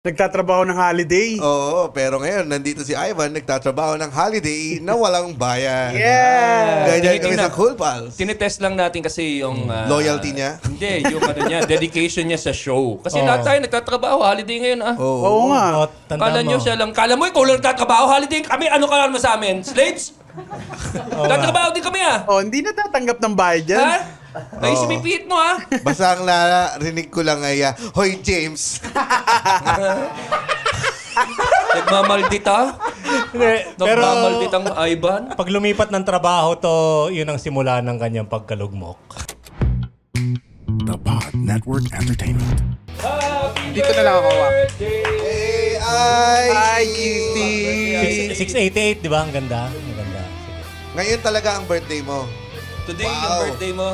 Nagtatrabaho ng holiday. Oo, pero ngayon, nandito si Ivan, nagtatrabaho ng holiday na walang bayan. Yeah! Ganyan kami sa Cool Pals. Tinetest lang natin kasi yung... ah, Loyalty niya? Hindi, yung ano niya, dedication niya sa show. Kasi Oo. lahat tayo nagtatrabaho, holiday ngayon ah. Oo. Oo nga. Oh, tanda Kala mo. nyo siya lang. Kala mo ikaw lang nagtatrabaho, holiday kami. Ano ka naman sa amin? Slaves? Nagtatrabaho din kami ah. Oh, hindi natatanggap ng bayad yan. Ha? Ay, sumipit mo ah. Basta ang narinig ko lang ay, ah, Hoy, James. Nagmamaldita? Hindi, pero Nagmamalditang Ivan? pag lumipat ng trabaho to, yun ang simula ng kanyang pagkalugmok. The Pod Network Entertainment. Dito na lang ako. ah. Hey, ay, Ay, cutie. 688, di ba? Ang ganda. Ang ganda. Ngayon talaga ang birthday mo. Today, Wow. yung birthday mo.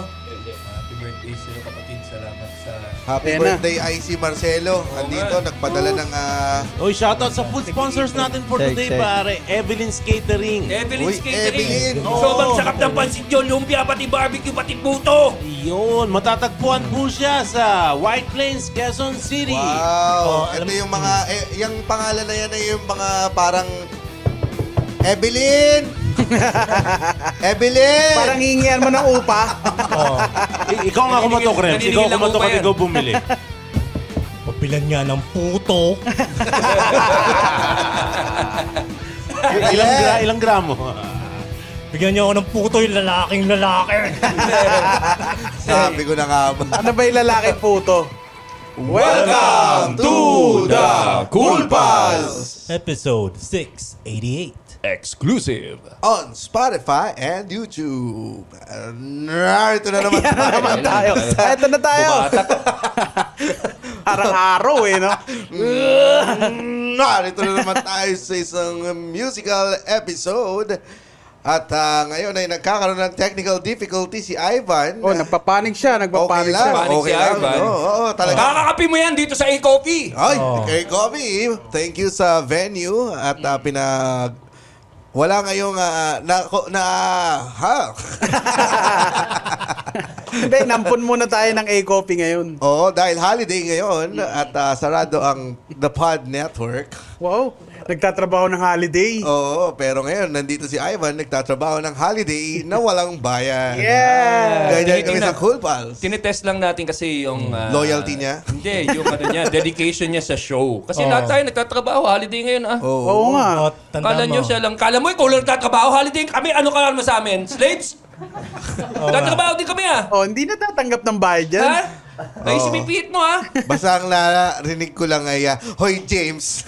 Happy birthday sa'yo, kapatid. Salamat sa... Happy Ayan na. birthday, IC Marcelo. Andito, nagpadala ng... ah, Oy, shoutout sa food sponsors natin for Check, today, check. pare. Evelyn's Catering. Evelyn's Uy, Catering. Evelyn. Sobrang sarap ng pansit yun. Lumpia, pati barbecue, pati puto. Yun, matatagpuan po siya sa White Plains, Quezon City. Wow! Oh, Ito yung mga... Eh, yung pangalan na yan ay yung mga parang... Evelyn! Evelyn! Parang hihingian mo ng upa. Oh, I- ikaw nga kumatok, Rems. Naniningil Ikaw lang kumatok mo pa at yan. ikaw bumili. pabilan nga ng puto. ilang, gra- ilang gramo? Bigyan niyo ako ng puto yung lalaking lalaki. Sabi ko na nga ba? Ano ba yung lalaki puto? Welcome to the Cool Pals! Episode 688. Exclusive. On Spotify and YouTube. Uh, narito na naman tayo. naman tayo. Ito na tayo. Bumatak. Parang araw eh, no? Narito na naman tayo sa isang musical episode. At ah, ngayon ay nagkakaroon ng technical difficulty si Ivan. Oh, nagpapanik siya. okay Nagpapanik lang. siya. Panik Okay si lang. Ivan. Oo, oo, talaga. Kakakapi mo yan dito sa A-Coffee. Ay, Oh. Kobe, thank you sa venue at ah, pinag... Wala ngayong ah, na, na, ha? Hindi, nampun muna tayo ng A-Coffee ngayon. Oo, dahil holiday ngayon at ah, sarado ang The Pod Network. Wow, nagtatrabaho ng holiday. Oo, pero ngayon nandito si Ivan nagtatrabaho ng holiday na walang bayan. Yeah! Ganyan kami sa Cool Pals. Tinetest lang natin kasi yung... ah, Loyalty niya? Hindi, yung ano niya, dedication niya sa show. Kasi Oo. lahat tayo nagtatrabaho, holiday ngayon ah. Oo. Oo nga. Oh, tanda Kala mo. nyo siya lang. Kala mo ikaw lang nagtatrabaho, holiday kami. Ano ka naman sa amin? Slaves? Nagtatrabaho din kami ah. Oh, hindi natatanggap ng bayad yan. Ha? Ay, sumipit mo ah. Basta ang narinig ko lang ay, ah, Hoy, James.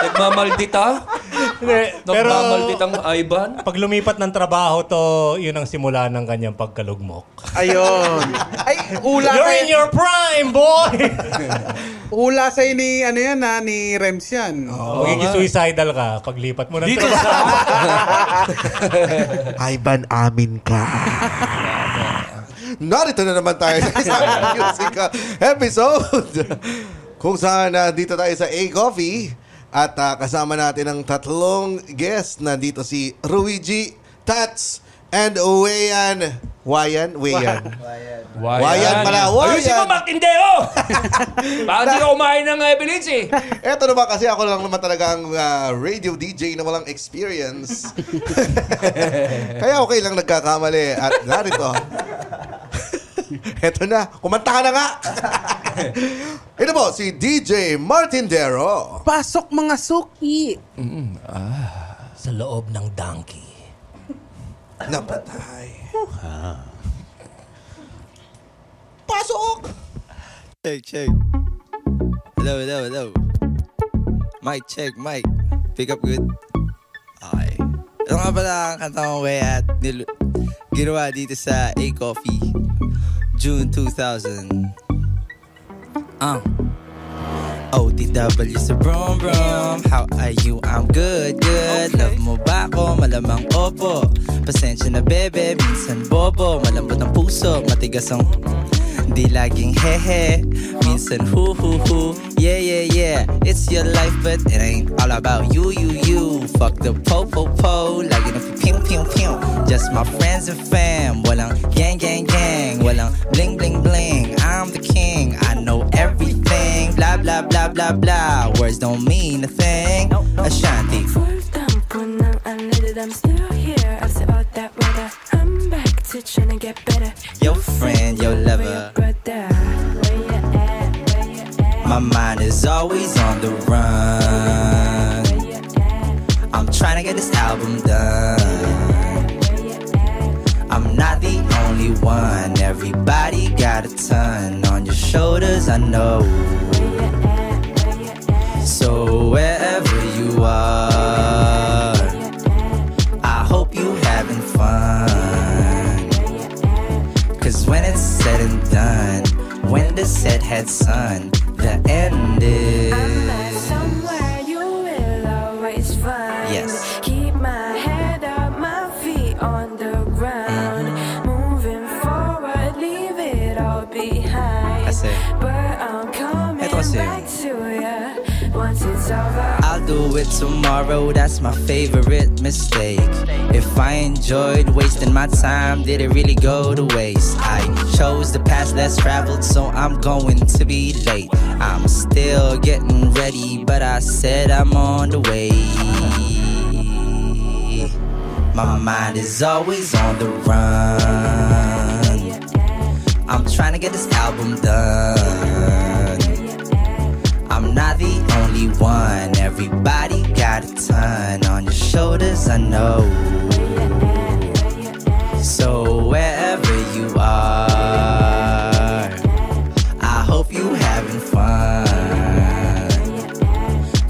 Nagmamaldita? Hindi, pero Nagmamalditang Ivan? pag lumipat ng trabaho to, yun ang simula ng kanyang pagkalugmok. Ayun. Ay, hula You're in your prime, boy! hula sa'yo ni, ano yan ha, ni Rems yan. Magiging suicidal ka pag lipat mo ng Dito trabaho. sa... Ivan, amin ka. Narito na naman tayo sa isang musical episode. Kung saan uh, dito tayo sa A-Coffee. At ah, kasama natin ang tatlong guest na dito si Ruigi, Tats, and Wayan. Wayan? Wayan. Wayan pala, Wayan. Ayusin mo, Martindeo! Bakit di ka kumain ng Evelyn's eh? Eto naman kasi ako lang naman talaga ang ah, radio DJ na walang experience. Kaya okay lang nagkakamali. At narito. Eto na. Kumanta ka na nga. Ito po, si DJ Martindero. Pasok mga suki. Sa loob ng donkey. Napatay. Pasok! Check, check. Hello, hello, hello. Mic check, mic. Pick up good. Okay. Ito nga pala ang kanta kong way at nil- ginawa dito sa A-Coffee. June 2000. Ah. OTW sa brum brum How are you? I'm good, good. Love mo ba ako? Malamang opo. Pasensya na bebe, minsan bobo. Malambot ang puso, matigas ang Di laging hehe. Minsan hu hu hu. Yeah, yeah, yeah. It's your life but it ain't all about you, you, you. Fuck the po, po, po. Lagi na pew, pew, pew Just my friends and fam. Walang gang, gang, gang. Walang bling, bling, bling. I'm the blah blah. Words don't mean a thing. Ashanti. Full tempo ng unleaded, I'm still here after all that weather. I'm back to tryna get better. Your friend, your lover. Brother, where you at? Where you at? My mind is always on the run. Where you at? I'm trying to get this album done. Where you at? I'm not the only one. Everybody got a ton on your shoulders, I know. The set had sun, the end Tomorrow, that's my favorite mistake. If I enjoyed wasting my time, did it really go to waste? I chose the path less traveled, so I'm going to be late. I'm still getting ready, but I said I'm on the way. My mind is always on the run. I'm trying to get this album done. I'm not the only one. Everybody got a ton on your shoulders, I know. So wherever you are, I hope you having fun.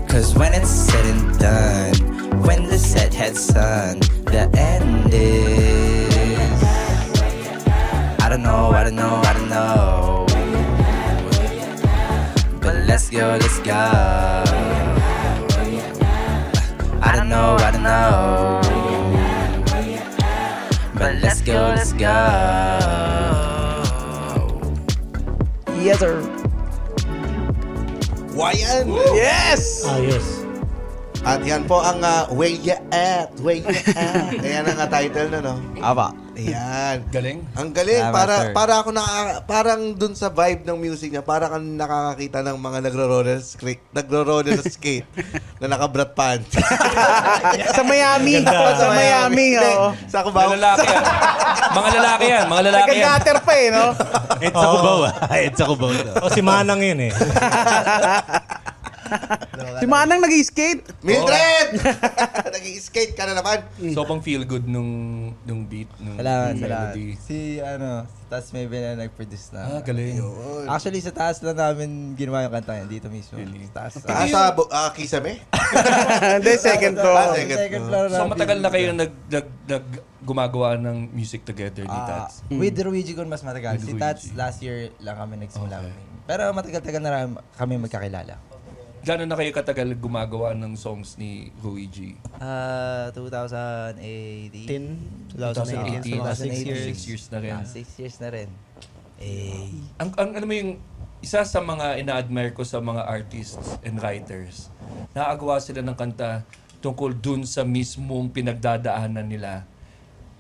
Cause when it's said and done, when the set had sun, the end is. I don't know, I don't know, I don't know. But let's go, let's go. I don't know, I don't know. But let's go, let's go. Yes, sir. Wayan! Yes! Ayos. Ah, At yan po ang uh, Where Ya At, Where Ya At. Ayan ang uh, title na, no? Aba. Ayan. Galing. Ang galing. Salamat, para, sir. para ako naka, parang dun sa vibe ng music niya, para kang nakakakita ng mga nagro-roller skate, nagro-roller skate na naka-brat pants. Sa Miami. Ganda. Sa Miami, oo. Sa Mga Cubao. lalaki yan. Mga lalaki yan. Mga lalaki yan. Nagka-gutter pa eh, no? Cubao ah. Ed sa Cubao. to. O si Manang yun eh. Si Manang nag-skate. Mildred! Nag-skate ka na naman. So, pang feel good nung, nung beat, nung, Salamat, salamat. melody. Si, ano, si Tas Maybe na nag-produce na. Ah, galing. Actually, sa taas lang namin ginawa yung kanta yan. Dito mismo. Really? Sa taas. Ah, sa bu- ah, Kisame? Hindi, second Ah, floor. second Second floor. floor So, namin. matagal na kayo nag, nag, nag gumagawa ng music together ni Ah, Tats. with Ruigi Gun mas matagal. With Si Tats Ruigi. last year lang kami nagsimula. Okay. Pero matagal-tagal na rin kami magkakilala. Gano'n na kayo katagal gumagawa ng songs ni Luigi? Ah, 2018. 2018. 2018. Six years. Six years na rin. Ah, six years na rin. Eh. Ang, ang ano mo yung isa sa mga ina-admire ko sa mga artists and writers, naagawa sila ng kanta tungkol dun sa mismong pinagdadaanan nila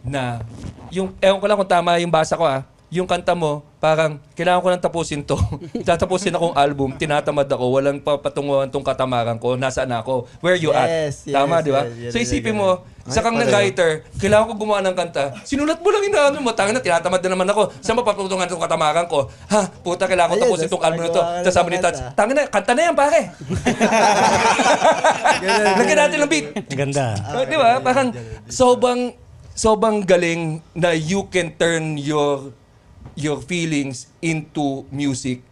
na yung, ewan ko lang kung tama yung basa ko ah, yung kanta mo, parang, kailangan ko nang tapusin to. Tatapusin akong album, tinatamad ako, walang papatunguhan tong katamaran ko, nasaan ako, where you Yes, at. Tama, yes, di ba? yes, yes, so yes, isipin yes. mo, isa kang nag-writer, kailangan ko gumawa ng kanta, sinulat mo lang inaano mo, tanga na, tinatamad na naman ako, saan mapapatungan itong katamaran ko? Ha, puta, kailangan ko Ayun, tapusin tas itong album na to. Tapos sabi ni Tats, kanta. tanga na, kanta na yan, pare. Lagyan natin ng beat. Ganda. Oh, di ba? Parang sobrang sobrang galing na you can turn your your feelings into music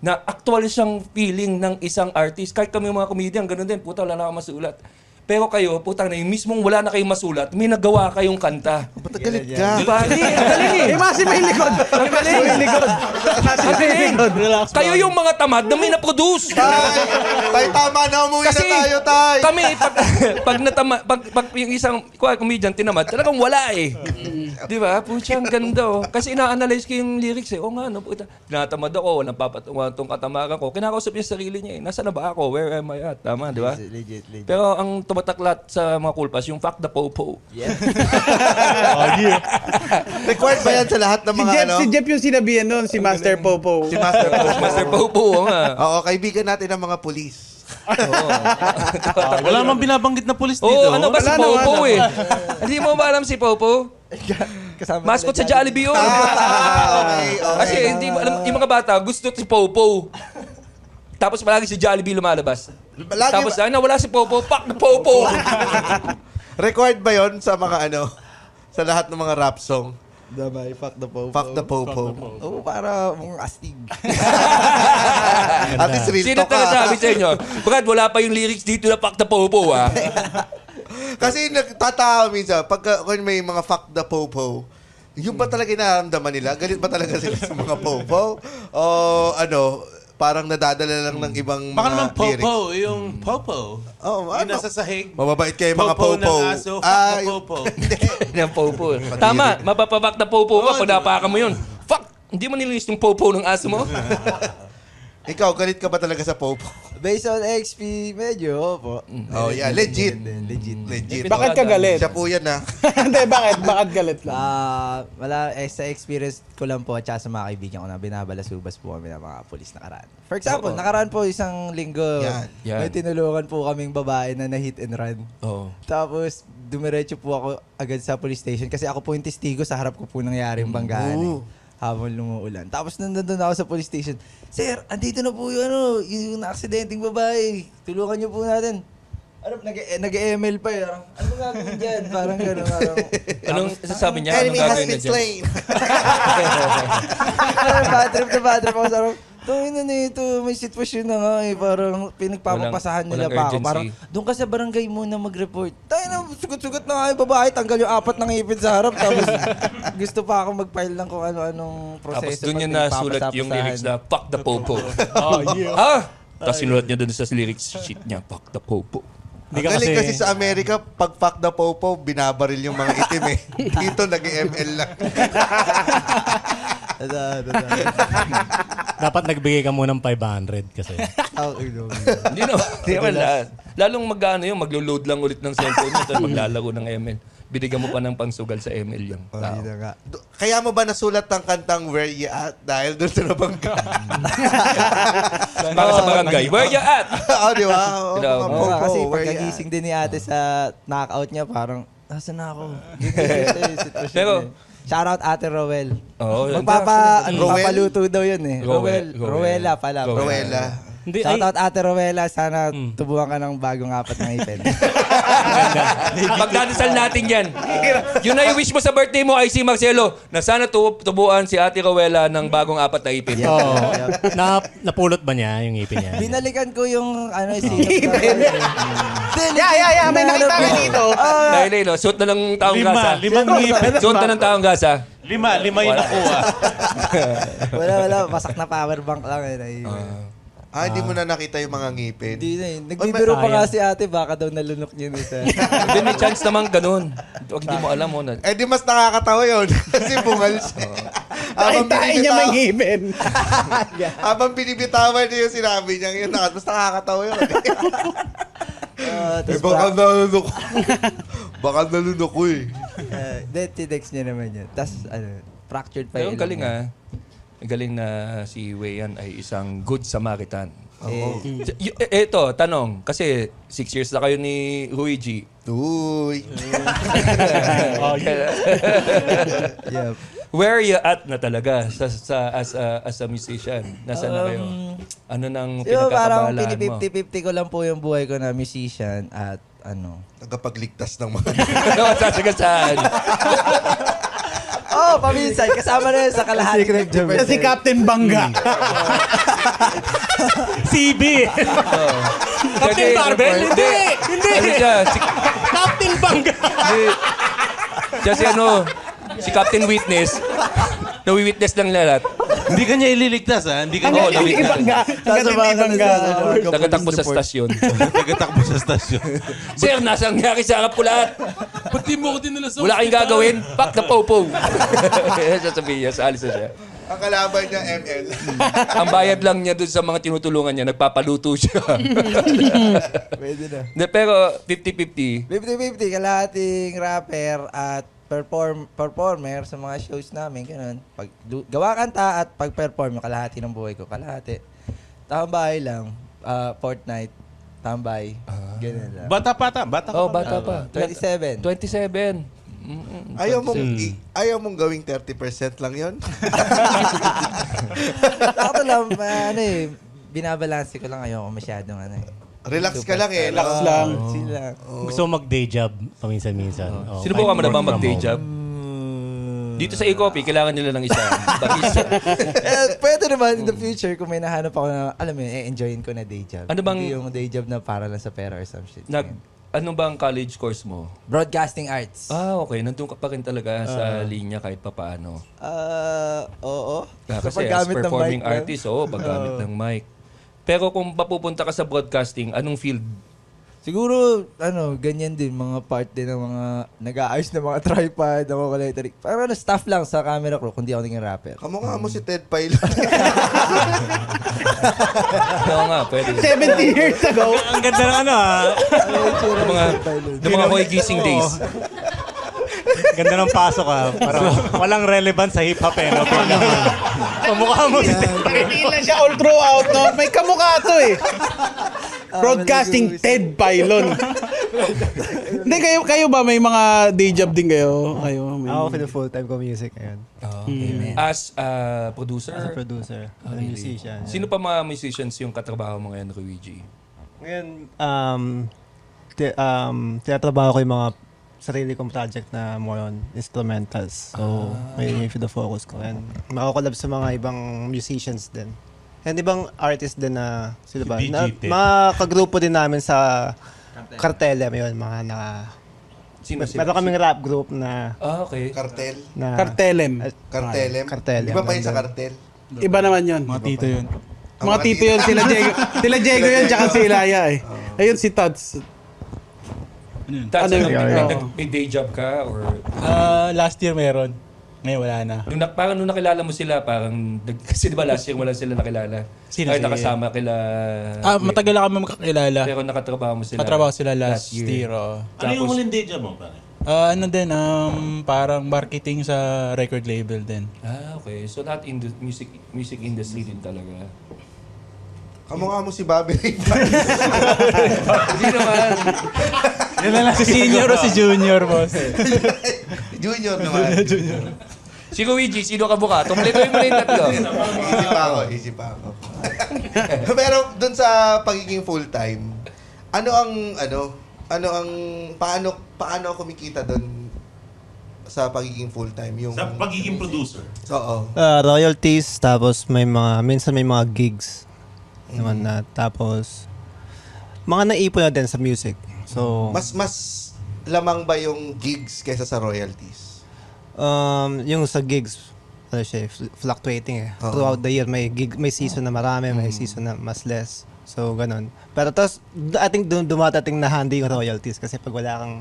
na actual siyang feeling ng isang artist. Kahit kami mga comedian, ganun din. Puta, wala na akong masulat. Pero kayo, putang na, yung mismong wala na kayong masulat, may nagawa kayong kanta. Ba't galit ka? Di ba? Hindi, ang galing eh. Eh, masi may likod. Ang galing. May likod. Ang galing. Kayo yung mga tamad na may na-produce. Tay, tay, tama na. Umuwi na tayo, tay. kami, pag, pag, natama, pag, pag yung isang kuha, comedian tinamad, talagang wala eh. Di ba? Pucha, ang ganda oh. Kasi ina-analyze ko yung lyrics eh. O nga, no, puta. Tinatamad ako, walang papatungan itong katamaran ko. Kinakausap niya sa sarili niya eh. Nasaan na ba ako? Where am I at? Tama, di ba? Legit, legit. Pero ang tumagal pinakamataklat sa mga kulpas, yung fuck the popo. Oh, yeah. Required ba yan sa lahat ng Si mga Jeff, ano? si Jeff yung sinabihan nun, si Master Popo. Si Master Popo. Master Popo, oo nga. Oo, kaibigan natin ng mga pulis. Wala mang binabanggit na pulis dito. Oo, ano ba si Wala naman. Popo eh? Hindi mo ba alam si Popo? Kasama Mascot sa Jollibee yun. Ah, okay, okay. Kasi hindi mo alam, yung mga bata, gusto si Popo. Tapos palagi si Jollibee lumalabas. Lagi Tapos ay nawala si Popo, pak na Popo. Required ba yon sa mga ano? Sa lahat ng mga rap song? Damay, fuck the popo. Fuck the popo. Oo, para mga astig. At least real Sino talk ah. nagsabi sa inyo? Brad, wala pa yung lyrics dito na pak na Popo ah. Kasi nagtatawa minsan, pag kung may mga fuck the popo, yung ba talaga inaramdaman nila? Galit ba talaga sila sa mga popo? O ano, parang nadadala lang ng ibang Baka mga naman lyrics? popo, yung popo. Yung ano? nasa sahig. Mababait kayo mga Popo popo. ng aso, fuck Ah, yung- popo. Ng Popo. Tama, mapapabak na Popo ka pag napakan mo yun. Fuck! Hindi mo nilinis yung Popo ng aso mo? Ikaw, galit ka ba talaga sa popo? Based on XP, medyo, po. Oh, yeah, legit. Legit. Legit. Bakit ka galit? Siya po yan ah. Hindi, bakit? Bakit galit lang? Ah, wala eh, sa experience ko lang po at saka sa mga kaibigan ko na binabalasubas po kami ng mga polis nakaraan. For example, nakaraan po isang linggo, Yan. Yan. may tinulungan po kaming babae na na-hit and run. Oo. Tapos, dumiretso po ako agad sa police station kasi ako po yung testigo sa harap ko po nangyari yung banggaan. Eh, habang lumuulan. Tapos nandun ako sa police station, Sir, andito na po yung, ano, yung na-aksidenteng babae. Tulungan niyo po natin. Ano, nag- nag-ML pa eh. Parang, ano gagawin dyan? Parang gano'n. Parang, Anong sasabi niya? Anong Enemy has been slain. parang bad trip na bad trip ako. Parang, Tungin na nito, may sitwasyon na nga eh. Parang pinagpapapasahan Walang- nila walang pa ako. urgency. Parang, doon ka sa barangay muna mag-report. Tayo na, sugot-sugot na nga yung babae. Tanggal yung apat ng ngipin sa harap. Tapos, gusto pa ako mag-file ng kung ano-anong Tapos proseso. doon pag niya nasulat yung pinagpapasahan. lyrics na fuck the Popo. Oh, yeah. ah! Tapos sinulat niya doon sa lyrics sheet niya, fuck the Popo. Hindi Ang ka galing kasi kasi, sa Amerika, pag fuck the popo, binabaril yung mga itim eh. Dito, nag-ML lang. Dapat nagbigay ka muna ng 500 kasi. Oh, no. Hindi no. Hindi naman. Lalong mag-ano yun, maglo-load lang ulit ng cellphone mo, tapos maglalaro ng ML. Binigyan mo pa ng pangsugal sa ML yung Oh, tao. yun na nga. Do- Kaya mo ba nasulat ng kantang Where You At dahil doon sa nabangga? Para sa barangay, where you at? Oo, di ba? Oo, Diba? mga Oo nga, kasi where you pagkagising din ni ate sa knockout niya, parang, nasa na ako? Ganyan kasi yung sitwasyon Pero- niya. Shoutout ate Rowel. Oo, yun. Magpapa, ano, Rowel? papaluto daw yun eh. Rowel. Rowel. Rowela pala. Rowela. Hindi, ay, Shoutout ate Rowela. Sana tubuhan ka ng bagong apat na ipin. Pagdadasal natin yan. Yun na yung wish mo sa birthday mo, ay si Marcelo, na sana tu- tubuan si Ate Rowela ng bagong apat na ipin. Oo. na, napulot ba niya yung ngipin niya? Binalikan ko yung ano, si Yeah, yeah, yeah. May nakita ka dito. Dahil eh, no, suot na ng taong Lima, gasa. limang ngipin. Suot na ng taong gasa. Lima, lima yung nakuha. wala, wala. Masak na power bank lang eh. Nai- Ah, hindi mo na nakita yung mga ngipin. Hindi na eh. Nagbibiro pa nga si ate, baka daw nalunok niya nito. Hindi, may chance naman ganun. Huwag hindi mo alam mo. Na, Eh di mas nakakatawa yun. Kasi bungal siya. Habang Tayo niya may ngipin. habang binibitawan niya yung sinabi niya, yun, nakat- mas nakakatawa yun. Uh, eh, baka nalunok. baka nalunok ko eh. Then, tinext niya naman yun. Tapos, ano, fractured pa pero yung galing ah. Galing na si Wayan ay isang good Samaritan. niya. Eh, Y- eh, Eto, tanong. Kasi six years na kayo ni Luigi. Uy. Oh, yeah. Where are you at na talaga sa, sa as a as a musician? Nasaan na kayo? Ano nang Yung parang pinagkakabalaan mo? pini-50-50 ko lang po yung buhay ko na musician at ano. Nagkapagligtas ng mga... ano ang sasagasaan? Oh, paminsan. Kasama na yun sa kalahati. Secret job. Si Captain Bangga. CB! Captain Barbell? Hindi! Hindi! Ano siya? Si, Captain Bangga! si, siya si ano, si Captain Witness. Nawi-witness lang lahat. Hindi ka niya ililigtas, ha? Hindi ka niya Oo, Hanggang nawit na. Bangga. Hanggang Sasamahan ka na Bangga. sa- Nagatakbo sa stasyon. Nagatakbo sa stasyon. Sir, nasa nangyari sa harap ko lahat. Ba't di mo ko dinala sa Wala kayong gagawin? Fuck the popo. Sasabihin niya, sa alis na siya. Ang kalaban niya, ML. Ang bayad lang niya dun sa mga tinutulungan niya, nagpapaluto siya. Pwede na. De, pero 50-50, 50-50, kalahating rapper at perform performer sa mga shows namin, ganun. Pag du- gawa kanta at pag-perform, yung kalahati ng buhay ko, kalahati. Tambay lang, ah, Fortnite, tambay, ganun lang. Bata pa ta. Bata ka oh, pa. bata pa. 27. 27. Mm-mm, Ayaw mong, 27. i- ayaw mong gawing 30% lang yon Ako lang, ah, ano eh, binabalanse ko lang ayoko masyadong ano eh. Relax ka lang eh. Relax no? lang. Lang. Gusto mo mag-day job paminsan-minsan. Oh, Sino po ka mo na ba work from mag-day home. job? Dito sa e-copy, kailangan nila ng isa. Barista. eh, pwede naman in the future kung may nahanap ako na, alam mo yun, eh, enjoyin ko na day job. Ano bang- Hindi yung day job na para lang sa pera or some shit. Nag, ano ba ang college course mo? Broadcasting arts. Ah, okay. Nandun ka pa rin talaga sa linya kahit papaano. Ah, oo. Ah, Sa kasi as paggamit ng performing mic lang. artist, oo, paggamit ng mic. Pero kung papupunta ka sa broadcasting, anong field? Siguro, ano, ganyan din, mga part din ng mga nag-aayos ng mga tripod, ng mga electric. Parang ano, staff lang sa camera crew, kundi ako naging rapper. Kamukha mo si Ted Pilot. Oo nga, pwede. 70 years ago. Ang ganda ng ano ah. Yung mga, yung mga hoy gising days. Ganda ng pasok ah. Parang walang relevance sa hip-hop eh. No? Pamukha mo si Hindi lang siya all throughout, no? May kamukha to eh. Broadcasting Ted Pylon. Hindi, kayo, kayo ba may mga day job din kayo? Kayo, may... Ako for full-time ko music ngayon. As a producer? As a producer. As a musician. Sino pa mga musicians yung katrabaho mo ngayon, Luigi? Ngayon, um, ti- um, tinatrabaho ko yung mga sarili kong project na more on instrumentals. So, may yun yung the focus ko. And makakolab sa mga ibang musicians din. And ibang artist din na, sila ba? Si Na, mga kagrupo din namin sa Cartela, yun, mga na... Sino sila? Meron kaming rap group na... Ah, okay. Cartel. na Cartelem. Cartelem. Cartelem. Iba pa yun sa cartel. Iba naman yun. Mga tito yun. Mga tito yun, sila Diego. Sila Diego yun, tsaka si Ilaya eh. Ayun si Tots. Ano yun? Ano ano, yun? nag- Oo. nag- may day job ka or Ah, last year meron. Ngayon wala na. nung, na- parang nung nakilala mo sila, parang nag- kasi di ba last year wala sila nakilala. Sino Kahit si- nakasama kila Ah, matagal na kami magkakilala. Pero nakatrabaho mo sila. Katrabaho sila last, year. year. oh. Ano yung huling day job mo, pare? Ah, ano din, um, parang marketing sa record label din. Ah, okay. So not in the music music industry din talaga. Kamukha mo si Bobby Ray Hindi naman. Yan na lang si senior o si junior, boss. Junior naman. Si Luigi, sino ka buka? Tumpletuin mo na yung tatlo. easy pa ako, easy pa ako. Pero dun sa pagiging full-time, ano ang, ano, ano ang, paano, paano kumikita dun sa pagiging full-time? Yung, Sa pagiging producer. Oo. Uh, royalties, tapos may mga, minsan may mga gigs. Naman na, tapos, mga naipon na din sa music. So, Mas, mas lamang ba yung gigs kaysa sa royalties? um, yung sa gigs, ano siya, eh, fl- fluctuating eh. Oo. Throughout the year, may gig, may season na marami, may season na mas less. So, ganun. Pero tapos, I think dum- dumatating na handy yung royalties kasi pag wala kang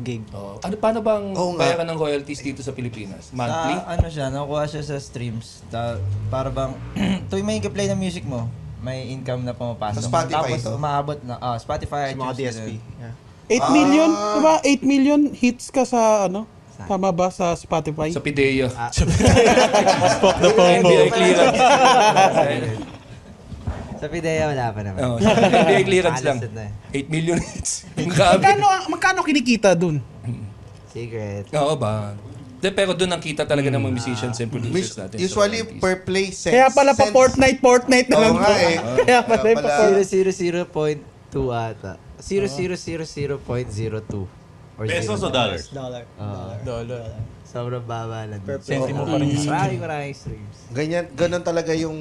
gig. Oh. Ano, paano bang Oo nga. bayaran ng royalties dito sa Pilipinas? Monthly? Sa, ano siya, nakuha siya sa streams. Ta, para bang, tuwing may play ng music mo, may income na pumapasok. Sa Spotify Tapos to? umaabot na, ah, Spotify, Sa mga iTunes, DSP. ganun. Yeah. 8 million? Diba? 8 million hits ka sa ano? Tama ba sa Spotify? Sa Pidea. Spoke the phone NBA clearance. Sa Pidea, wala pa naman. oh, NBA clearance lang. Alas na eh. 8 million hits. Ang gabi. Magkano, magkano kinikita dun? Secret. Oo ba? De, pero doon ang kita talaga ng mga musicians and producers Us- natin. usually, per play cents. Kaya pala pa Fortnite, Fortnite na Oo lang nga to. eh. Kaya pala Kaya pa pala- Fortnite. 0.002 ata. 0.000.02. Or Pesos zero. o dollars? Dollar. Ah, Dollar. sobrang baba lang. din. Sentimo pa rin. Maraming maraming streams. Ganyan, ganun talaga yung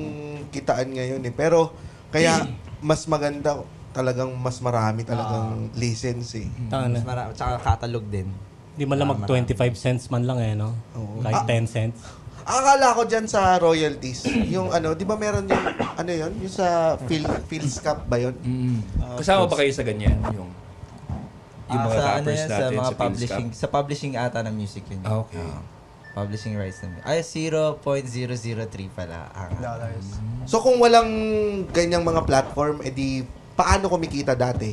kitaan ngayon eh. Pero, kaya mas maganda talagang mas marami talagang listens eh. Mas marami. Tsaka catalog din. Hindi man lang mag 25 cents man lang eh, no? Kahit 10 cents. Akala ko dyan sa royalties, yung ano, di ba meron yung, ano yun? Yung sa Phil, Phil's Cup ba yun? Mm. Kasama ba kayo sa ganyan? Yung, yung Ah, mga sa, ano rappers yan, natin sa mga sa Phil's publishing, Cup? sa publishing ata ng music yun. Ah, okay. publishing rights namin. Ay, 0.003 pala. Ang, So kung walang ganyang mga platform, edi paano kumikita dati?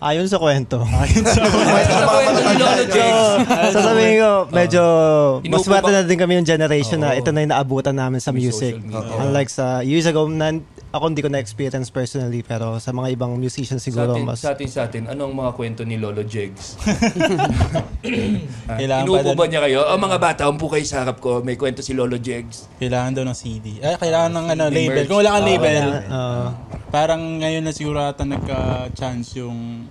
Ayon sa kwento. Ayon sa kwento ni Lolo Jegs. Sasabihin ko, medyo mas Inuupo swerte ba- na din kami yung generation na ito na yung naabutan namin sa music. Unlike sa years ago, nan, ako hindi ko na-experience personally, pero sa mga ibang musicians Sa siguro atin, mas... sa atin, sa atin, anong mga kwento ni Lolo Jegs? Kailangan Inuupo ba niya kayo? Oh, mga bata, umpo kayo sa harap ko. May kwento si Lolo Jegs. Kailangan daw ng CD. Ay, kailangan ng ano, CD label. merch. Kung wala kang Ah, label, Ah. parang ngayon na siguro ata nagka-chance yung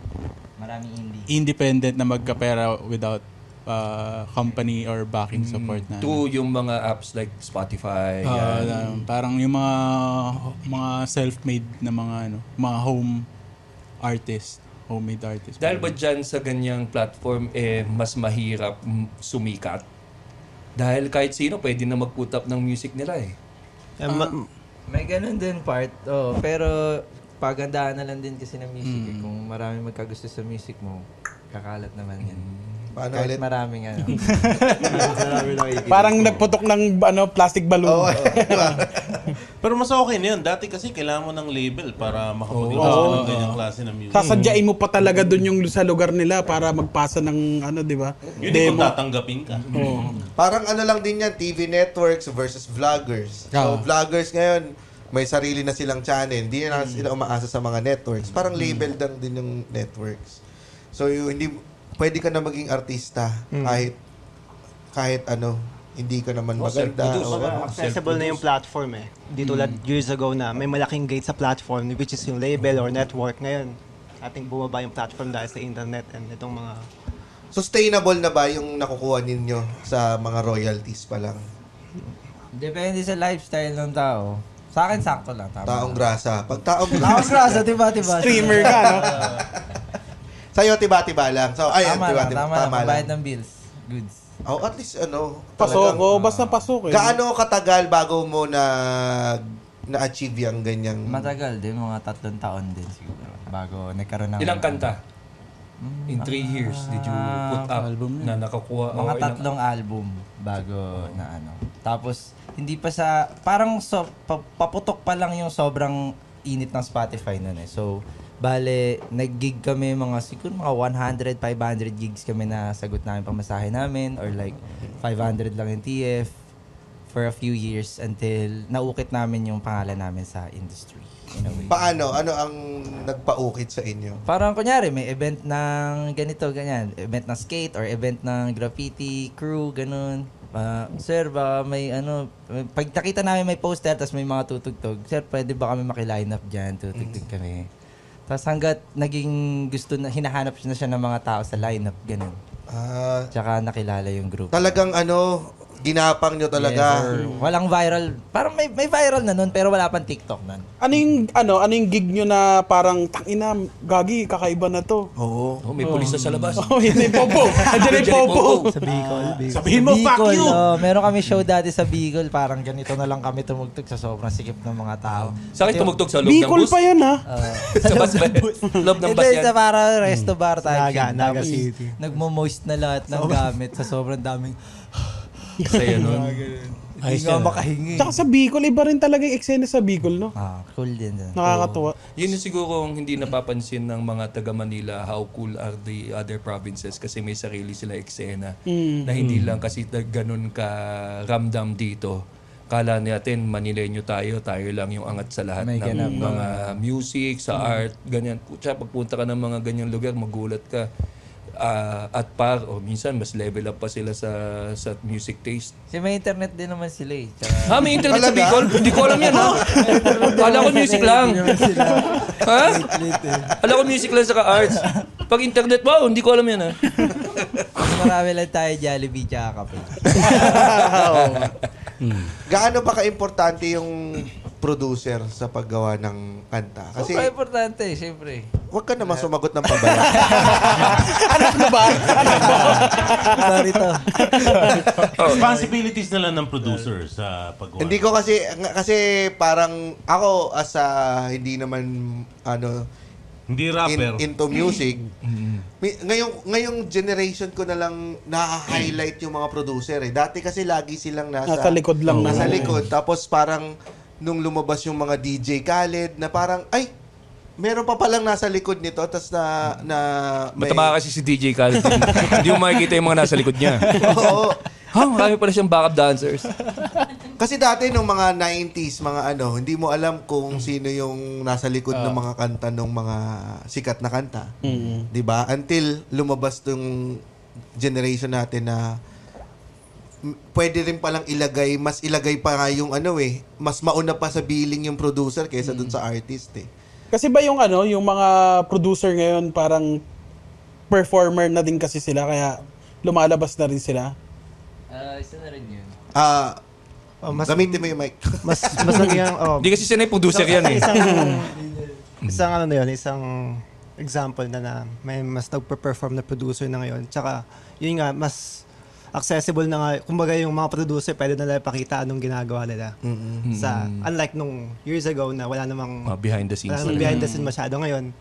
Maraming indie. independent na magkapera without uh, company or backing support na. To yung mga apps like Spotify. Ah, yan. parang yung mga mga self-made na mga ano, mga home artist, homemade artist. Dahil ba dyan sa ganyang platform, eh, mas mahirap mm, sumikat? Dahil kahit sino pwede na mag-put up ng music nila eh. Eh, ma- May ganun din part. Oh, pero pagandaan na lang din kasi ng music. eh. Kung marami magkagusto sa music mo, kakalat naman yan. Paano Kahit ulit? maraming ano. Marami nakikinig. Parang nagputok ng ano plastic balloon. Pero mas okay na yun. Dati kasi kailangan mo ng label para makapag-release Oo. ka ng ganyang klase ng music. Sasadyain mo pa talaga doon yung sa lugar nila para magpasa ng ano, di ba? Yun yung kung tatanggapin ka. Oo. Parang ano lang din yan, TV networks versus vloggers. So, Ah. vloggers ngayon, may sarili na silang channel. Hindi na sila umaasa sa mga networks. Parang label lang din yung networks. So, yung hindi, pwede ka na maging artista kahit, kahit ano, hindi ka naman Oh, maganda. self-produce. o Kumbaga, ano. accessible na yung platform eh. Di tulad years ago na may malaking gate sa platform which is yung label or network. Ngayon, ating bumaba yung platform dahil sa internet and itong mga... Sustainable na ba yung nakukuha ninyo sa mga royalties pa lang? Depende sa lifestyle ng tao. Sa akin, sakto lang. Tama. Taong grasa. Pag taong Taong grasa, diba, diba? Streamer ka, no? Sa'yo, tiba-tiba lang. So, ayun, tama lang, tiba-tiba. tama, lang. Bayad ng bills. Goods. Oh, at least ano, Pasok, oh, basta pasok eh. Gaano katagal bago mo na na-achieve yung ganyang... Matagal din, mga tatlong taon din siguro. Bago nagkaroon ng... Ilang kanta? In three years, did you put up na nakakuha? Mga o ilang- tatlong album bago na ano. Tapos, hindi pa sa... Parang so, pa- paputok pa lang yung sobrang init ng Spotify nun eh. So, bale, nag-gig kami mga siguro mga 100, 500 gigs kami na sagot namin pamasahe namin or like 500 lang yung TF for a few years until naukit namin yung pangalan namin sa industry. In a way. Paano? Ano ang nagpaukit sa inyo? Parang kunyari, may event ng ganito, ganyan. Event ng skate or event ng graffiti crew, ganun. Ah, sir, baka may ano, pag nakita namin may poster tapos may mga tutugtog, sir, pwede ba kami makiline up dyan? Tutugtog kami. Tapos hanggat naging gusto na, hinahanap na siya ng mga tao sa lineup, ganun. Ah, Tsaka nakilala yung group. talagang ano, ginapang nyo talaga. Sir. Walang viral. Parang may, may viral na nun, pero wala pang TikTok nun. Ano yung, ano, ano yung gig nyo na parang, tangina, gagi, kakaiba na to. Oo. Oh, may pulis na sa labas. Oh, yun yung popo. Andiyan yung popo. Sa Bicol. Bicol. Sabihin mo, fuck Bicol, you! oh, meron kami show dati sa Bicol. Parang ganito na lang kami tumugtog sa sobrang sikip ng mga tao. Sa akin tumugtog sa loob ng Bicol bus. pa yun, ha? Uh, sa bus ba? Loob ng bus yan. sa parang resto bar type. Naga. Naga City. Nagmo-moist na lahat ng gamit sa sobrang daming... Saya nun. Hindi nga makahingi. Tsaka sa Bicol, iba rin talaga yung eksena sa Bicol, no? Ah, cool din. din. Nakakatuwa. Yun yung siguro ang hindi napapansin ng mga taga Manila how cool are the other provinces kasi may sarili sila eksena Mm. na hindi lang kasi na ganun ka ramdam dito. Kala natin Manileño tayo, tayo lang yung angat sa lahat May ng ganap. mga music, sa art, ganyan. Kutsa, pagpunta ka ng mga ganyang lugar, magulat ka. Ah, at par, o minsan mas level up pa sila sa sa music taste. Kasi may internet din naman sila eh. Tsaka, Ha, may internet sa? Bicol? Hindi ko alam yan, ha? Kala ko music lang. ha? Kala ko music lang saka arts. Pag internet, wow, hindi ko alam yan, ha? Marami lang tayo Jollibee tsaka kape. Gaano ba ka-importante yung producer sa paggawa ng kanta? Kasi Kasi, importante, syempre. huwag ka naman sumagot ng pabaya. Sorry to. Responsibilities na lang ng producer sa paggawa. Hindi ko kasi nga- kasi parang ako as a hindi naman ano Hindi rapper. in- into music. Mi- ngayong ngayong generation ko na lang na-highlight yung mga producer eh. Dati kasi lagi silang nasa Nasa likod lang Nasa na- likod. Tapos parang nung lumabas yung mga DJ Khaled na parang ay meron pa palang nasa likod nito tapos na na Mataba kasi si DJ Khaled. Hindi mo makikita yung mga nasa likod niya. Oo. Ha, marami pala siyang backup dancers. Kasi dati nung mga 90s, mga ano, hindi mo alam kung sino yung nasa likod ng mga kanta ng mga sikat na kanta. 'Di ba? Until lumabas tong generation natin na pwede rin palang ilagay, mas ilagay pa nga yung ano eh, mas mauna pa sa billing yung producer kaysa dun sa artist eh. Kasi ba yung ano, yung mga producer ngayon parang performer na din kasi sila kaya lumalabas na rin sila. Ah, isa na rin yun. Ah, Oh, mas, gamitin mo yung mic. mas, mas nagyang, oh, Hindi kasi siya na yung producer yan eh. isang, isang ano na yun, isang example na na may mas nagpe-perform na producer na ngayon. Tsaka, yun nga, mas accessible na nga. Kumbaga yung mga producer, pwede na nila ipakita anong ginagawa nila. Sa, unlike nung years ago na wala namang, Mga behind the scenes. wala namang behind the scene masyado ngayon.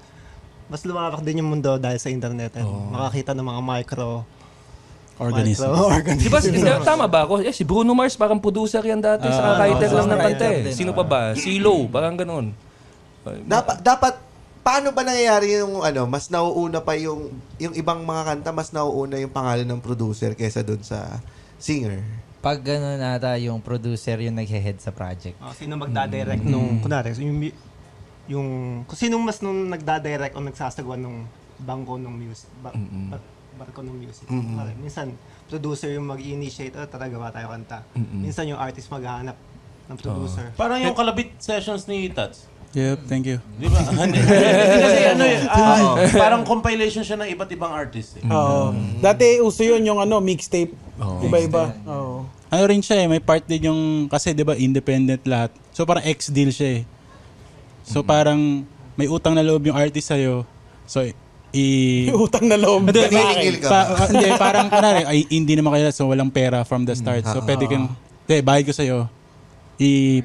Mas lumapak din yung mundo dahil sa internet. at Makakita ng mga micro, Organism. Di ba, tama ba ako? Eh, si Bruno Mars parang producer yan dati. sa writer lang ng kanta eh. Sino pa ba? Si Lo, parang ganun. dapat dapat paano ba nangyayari yung ano, mas nauuna pa yung yung ibang mga kanta mas nauuna yung pangalan ng producer kaysa doon sa singer. Pag gano'n nata yung producer yung naghe-head sa project. Oh, sino magdadirect nung, kunwari, yung, yung, kung sinong mas nung nagdadirect o nagsasagawa nung bangko nung music, ba, ba, barko ng music. Kunwari, minsan, producer yung mag-initiate, oh, tara gawa tayo kanta. Minsan yung artist maghahanap ng producer. Parang yung kalabit sessions ni Tats. Yep, thank you. Di ba? Hindi. Kasi ano eh, ah, parang compilation siya ng iba't ibang artist eh. Oo. Dati uso yun yung ano, mixtape. Iba-iba. Oo. Ano rin siya eh, may part din yung, kasi di ba independent lahat. So parang ex-deal siya eh. So parang may utang na loob yung artist sa'yo. So i... Utang na loob. Hindi, Naningil ka. pa, ah, hindi, parang kunwari, ay, hindi naman kayo, so walang pera from the start. So pwede kang, hindi, bayad ko sa'yo. I,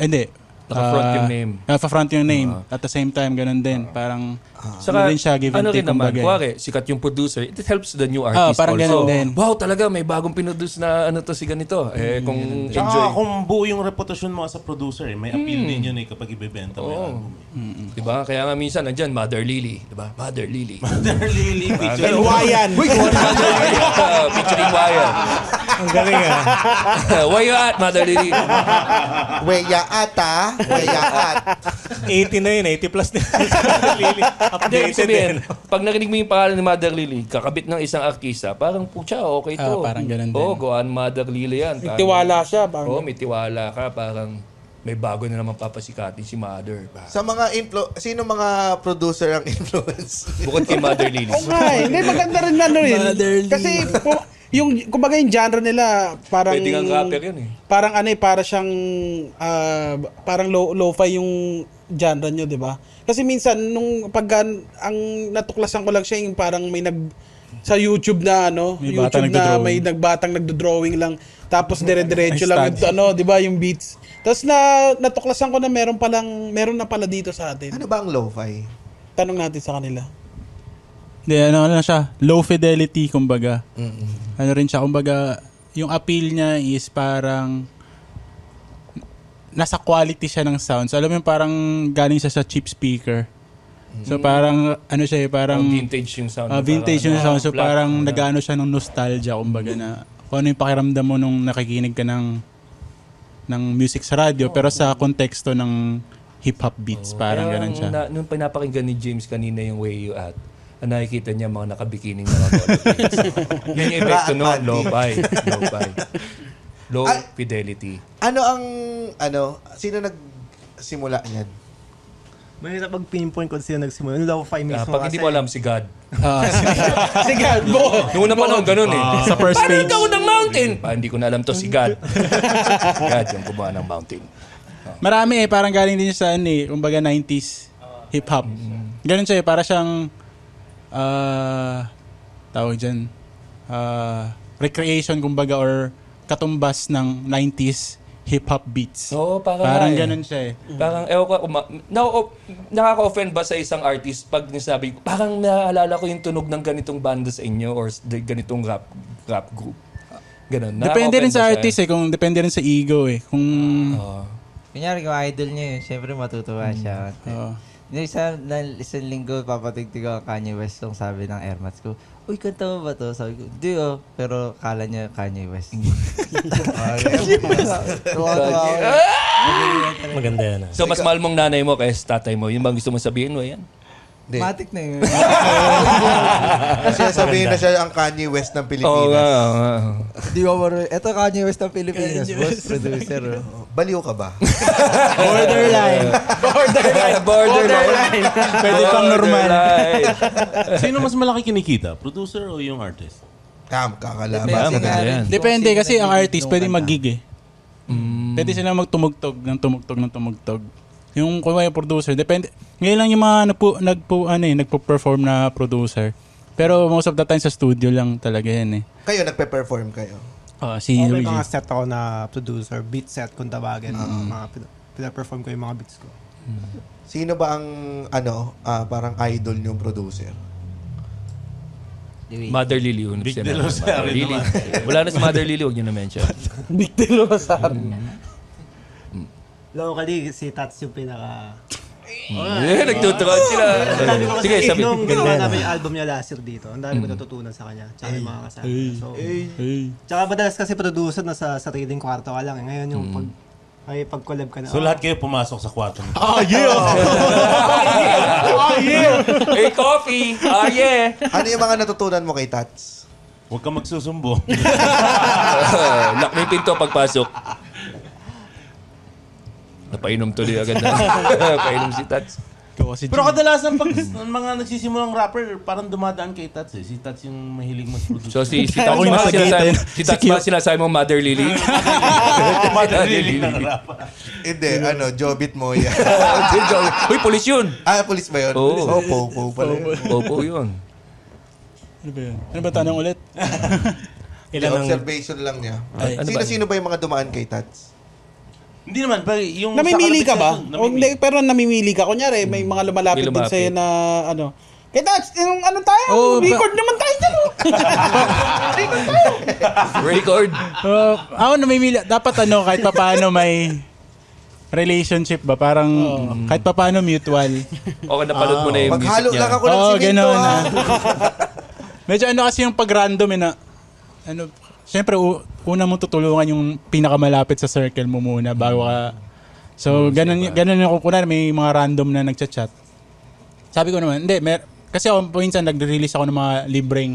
hindi. Naka-front Ah, yung name. Naka-front yung name. At the same time, ganun din. Parang, Saka, ano rin siya, give and ano rin take, naman, kumbaga. kuwari, sikat yung producer, it helps the new Ah, artist parang also. ganun din. Wow, talaga, may bagong pinoduce na ano to si ganito. Eh, kung Tsaka enjoy. kung buo yung reputasyon mo as a producer, eh, may appeal din yun eh kapag ibebenta mo yung Oo. album. eh. Diba? Kaya nga minsan, nandyan, Mother Lily. Diba? Mother Lily. Mother Lily Ah, featuring ganun. Wayan. Mother Lily. Ah, featuring Wayan. Ang galing ah. Where you at, Mother Lily? Weya ata, weya at. 80 na yun, 80 plus na. Lili. Hindi, ibig Updated sabihin, din. pag narinig mo yung pangalan ni Mother Lily, kakabit ng isang artista, parang pucha, okay to. Ah, parang ganun din. Oo, goan Mother Lily yan. May tiwala siya. Parang, Oo, may tiwala ka. Parang may bago na naman papasikatin si Mother. Sa mga influ sino mga producer ang influence? Bukod kay Mother Lily. Oo nga eh. Hindi, maganda rin ano rin. Kasi, po, yung, kumbaga yung genre nila, parang... Pwede kang rapper yun eh. Parang ano eh, para siyang, ah, parang low, lo-fi yung genre nyo, di ba? Kasi minsan, nung pag ang natuklasan ko lang siya, yung parang may nag, sa YouTube na ano, May YouTube na nagdo-drawing. may nagbatang nagdo-drawing lang, tapos dire-diretso lang yung, ano, di ba, yung beats. Tapos na, natuklasan ko na meron palang, meron na pala dito sa atin. ano ba ang lo-fi? Tanong natin sa kanila. Hindi, ano, ano siya, low fidelity, kumbaga. Ano rin siya, kumbaga, yung appeal niya is parang nasa quality siya ng sound. So, alam mo yung parang galing siya sa cheap speaker. So, parang, ano siya eh, parang... Parang vintage yung sound. Ah, vintage yung Parang, sound. So, parang nag-ano siya ng nostalgia, kumbaga na kung ano yung pakiramdam mo nung nakikinig ka ng ng music sa radyo, pero sa konteksto ng hip-hop beats, parang Kaya ganun siya. Na, nung pinapakinggan ni James kanina yung Way You At, ang nakikita niya mga nakabikining na mga Yan yung epekto Rat no, panty. low-fi. Low-fi. Low Ah. fidelity. Ano ang ano, sino nagsimula niyan? Mahirap mag-pinpoint kung sino nagsimula. Yung lo-fi Ah, mismo pag hindi mo alam si God. Sige, bo. Noong una pa noon, ganun eh. sa first Paano page. daw ng mountain? Pa, hindi ko na alam to si God. God yung gumawa ng mountain. Marami eh, parang galing din siya sa ano eh, kumbaga 90s hip-hop. Ganun siya eh, para siyang ah tawag dyan, ah, recreation kumbaga or katumbas ng 90s hip-hop beats. Oo, parang, Parang eh. ganun siya eh. Parang, ewan ko, uma- na- nakaka-offend ba sa isang artist pag nasabi, parang naaalala ko yung tunog ng ganitong banda sa inyo or ganitong rap rap group. Ganun. Depende rin sa artist eh, kung depende rin sa ego eh. Kung Kunyari, kung idol niya yun, syempre matutuwa siya. Oo. Yung isa, na, isang linggo, papatigtig ako Kanye West yung sabi ng Airmats ko, Uy, kanta mo ba to? Sabi ko, di oh. Pero kala niya Kanye West. Tuwa-tuwa ako. Maganda yan. ah. So, mas mahal mong nanay mo kaysa tatay mo. Yun bang gusto mong sabihin mo yan? Hindi. Matik na yun. Kasi sabihin na siya ang Kanye West ng Pilipinas. Oo nga, oo nga. Di ko marunong. Ito Kanye West ng Pilipinas, boss, producer. Oh. Baliw ka ba? Borderline. Borderline. Borderline. Pwede pang normal. Sino mas malaki kinikita? Producer o yung artist? Kam, kakalaban. Maganda ganun. yan. Depende kasi ang artist pwede mag-gig eh. Pwede sila magtumugtog ng tumugtog ng tumugtog. Yung kung yung producer, depende. Ngayon lang yung mga nagpo, nagpo, ano eh, nagpo-perform na producer. Pero most of the time sa studio lang talaga yan eh. Kayo, nagpe-perform kayo. Ah, si Oh, may Luigi. mga set ako na producer, beat set kung tawagin. Mga pina- pina-perform ko yung mga beats ko. Sino ba ang, ano, ah, parang idol niyong producer? Mother Lily. Yun, Big Del Rosario Mother Lily. Wala na si Mother Lily, huwag niyo na mention. Big Del Rosario. Locally, si Tats yung pinaka... Eh, nagtuturuan sila. Dami ko kasi, Sige, sabi. nung ginawa namin yung album niya last year dito, ang dami ko natutunan sa kanya. Tsaka yung mga kasama. So, Hey. tsaka madalas kasi producer na sa sariling kwarto ka lang. eh. Ngayon yung pag, ay pag-collab ka na. So lahat kayo pumasok sa kwarto nito. Oh, yeah! Oh, yeah! Hey, coffee! Ah, yeah! Ano yung mga natutunan mo kay Tats? Huwag kang mo yung pinto pagpasok. Napainom tuloy agad na. Napainom si Tats. Pero kadalasan pag ang mga nagsisimulang rapper, parang dumadaan kay Tats eh. Si Tats yung mahilig mag-produce. So si si Tats ba nasa sinasabi, si Tats ba sinasabi mo Mother Lily? Mother Lily ng rap. Hindi, ano, Jobit Moya. Uy, polis yun! ah, police ba yun? Oo. Oh, po-po pala. yun. Opo yun. Ano ba yun? Ano ba tanong ulit? Yung observation lang niya. Sino-sino ba yung mga dumaan kay Tats? Hindi naman, pero yung... Namimili ka ba? kalapit O, session, hindi, pero namimili ka. Kunyari, may mga lumalapit May din sa'yo na ano. Kaya Tats, yung ano tayo? Oh, ba- record naman tayo dyan. oh. record tayo. Record. Uh, ako namimili. Dapat ano, kahit pa paano may relationship ba? Parang kahit pa paano mutual. Okay, napanood mo na yung music Maghalo niya. lang ako ng Oo, simento, ganun, ha? ah. Medyo ano kasi yung pag random eh na, ano, syempre u- una mong tutulungan yung pinakamalapit sa circle mo muna bago ka, so ganun, y- ganun yung kunwari may mga random na nagchat-chat. Sabi ko naman, hindi, mer kasi ako minsan nagre-release ako ng mga libreng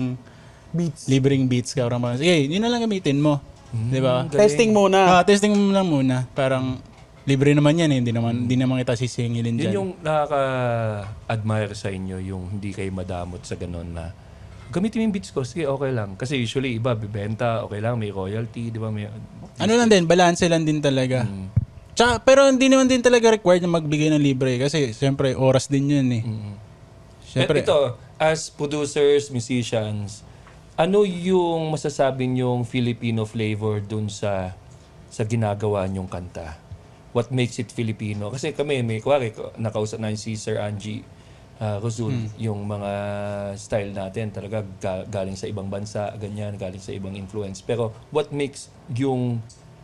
beats. Libreng beats ka. Parang, sige, yun na lang gamitin mo. Di ba? Testing muna. Ah, testing mo lang muna. Parang, libre naman yan eh. Hindi naman, hindi naman kita sisingilin Yun dyan. yung nakaka-admire sa inyo, yung hindi kayo madamot sa ganun na gamitin mo yung beats ko, sige, okay lang. Kasi usually, iba, bibenta, okay lang, may royalty, di ba? May, Ano lang din, balance lang din talaga. Tsaka, pero hindi naman din talaga required na magbigay ng libre kasi siyempre oras din yun eh. Siyempre, Ito, as producers, musicians, ano yung masasabi niyong Filipino flavor dun sa sa ginagawa niyong kanta? What makes it Filipino? Kasi kami, may kuwari, nakausap na si Sir Angie uh, Rosul, yung mga style natin talaga ga- galing sa ibang bansa, ganyan, galing sa ibang influence. Pero what makes yung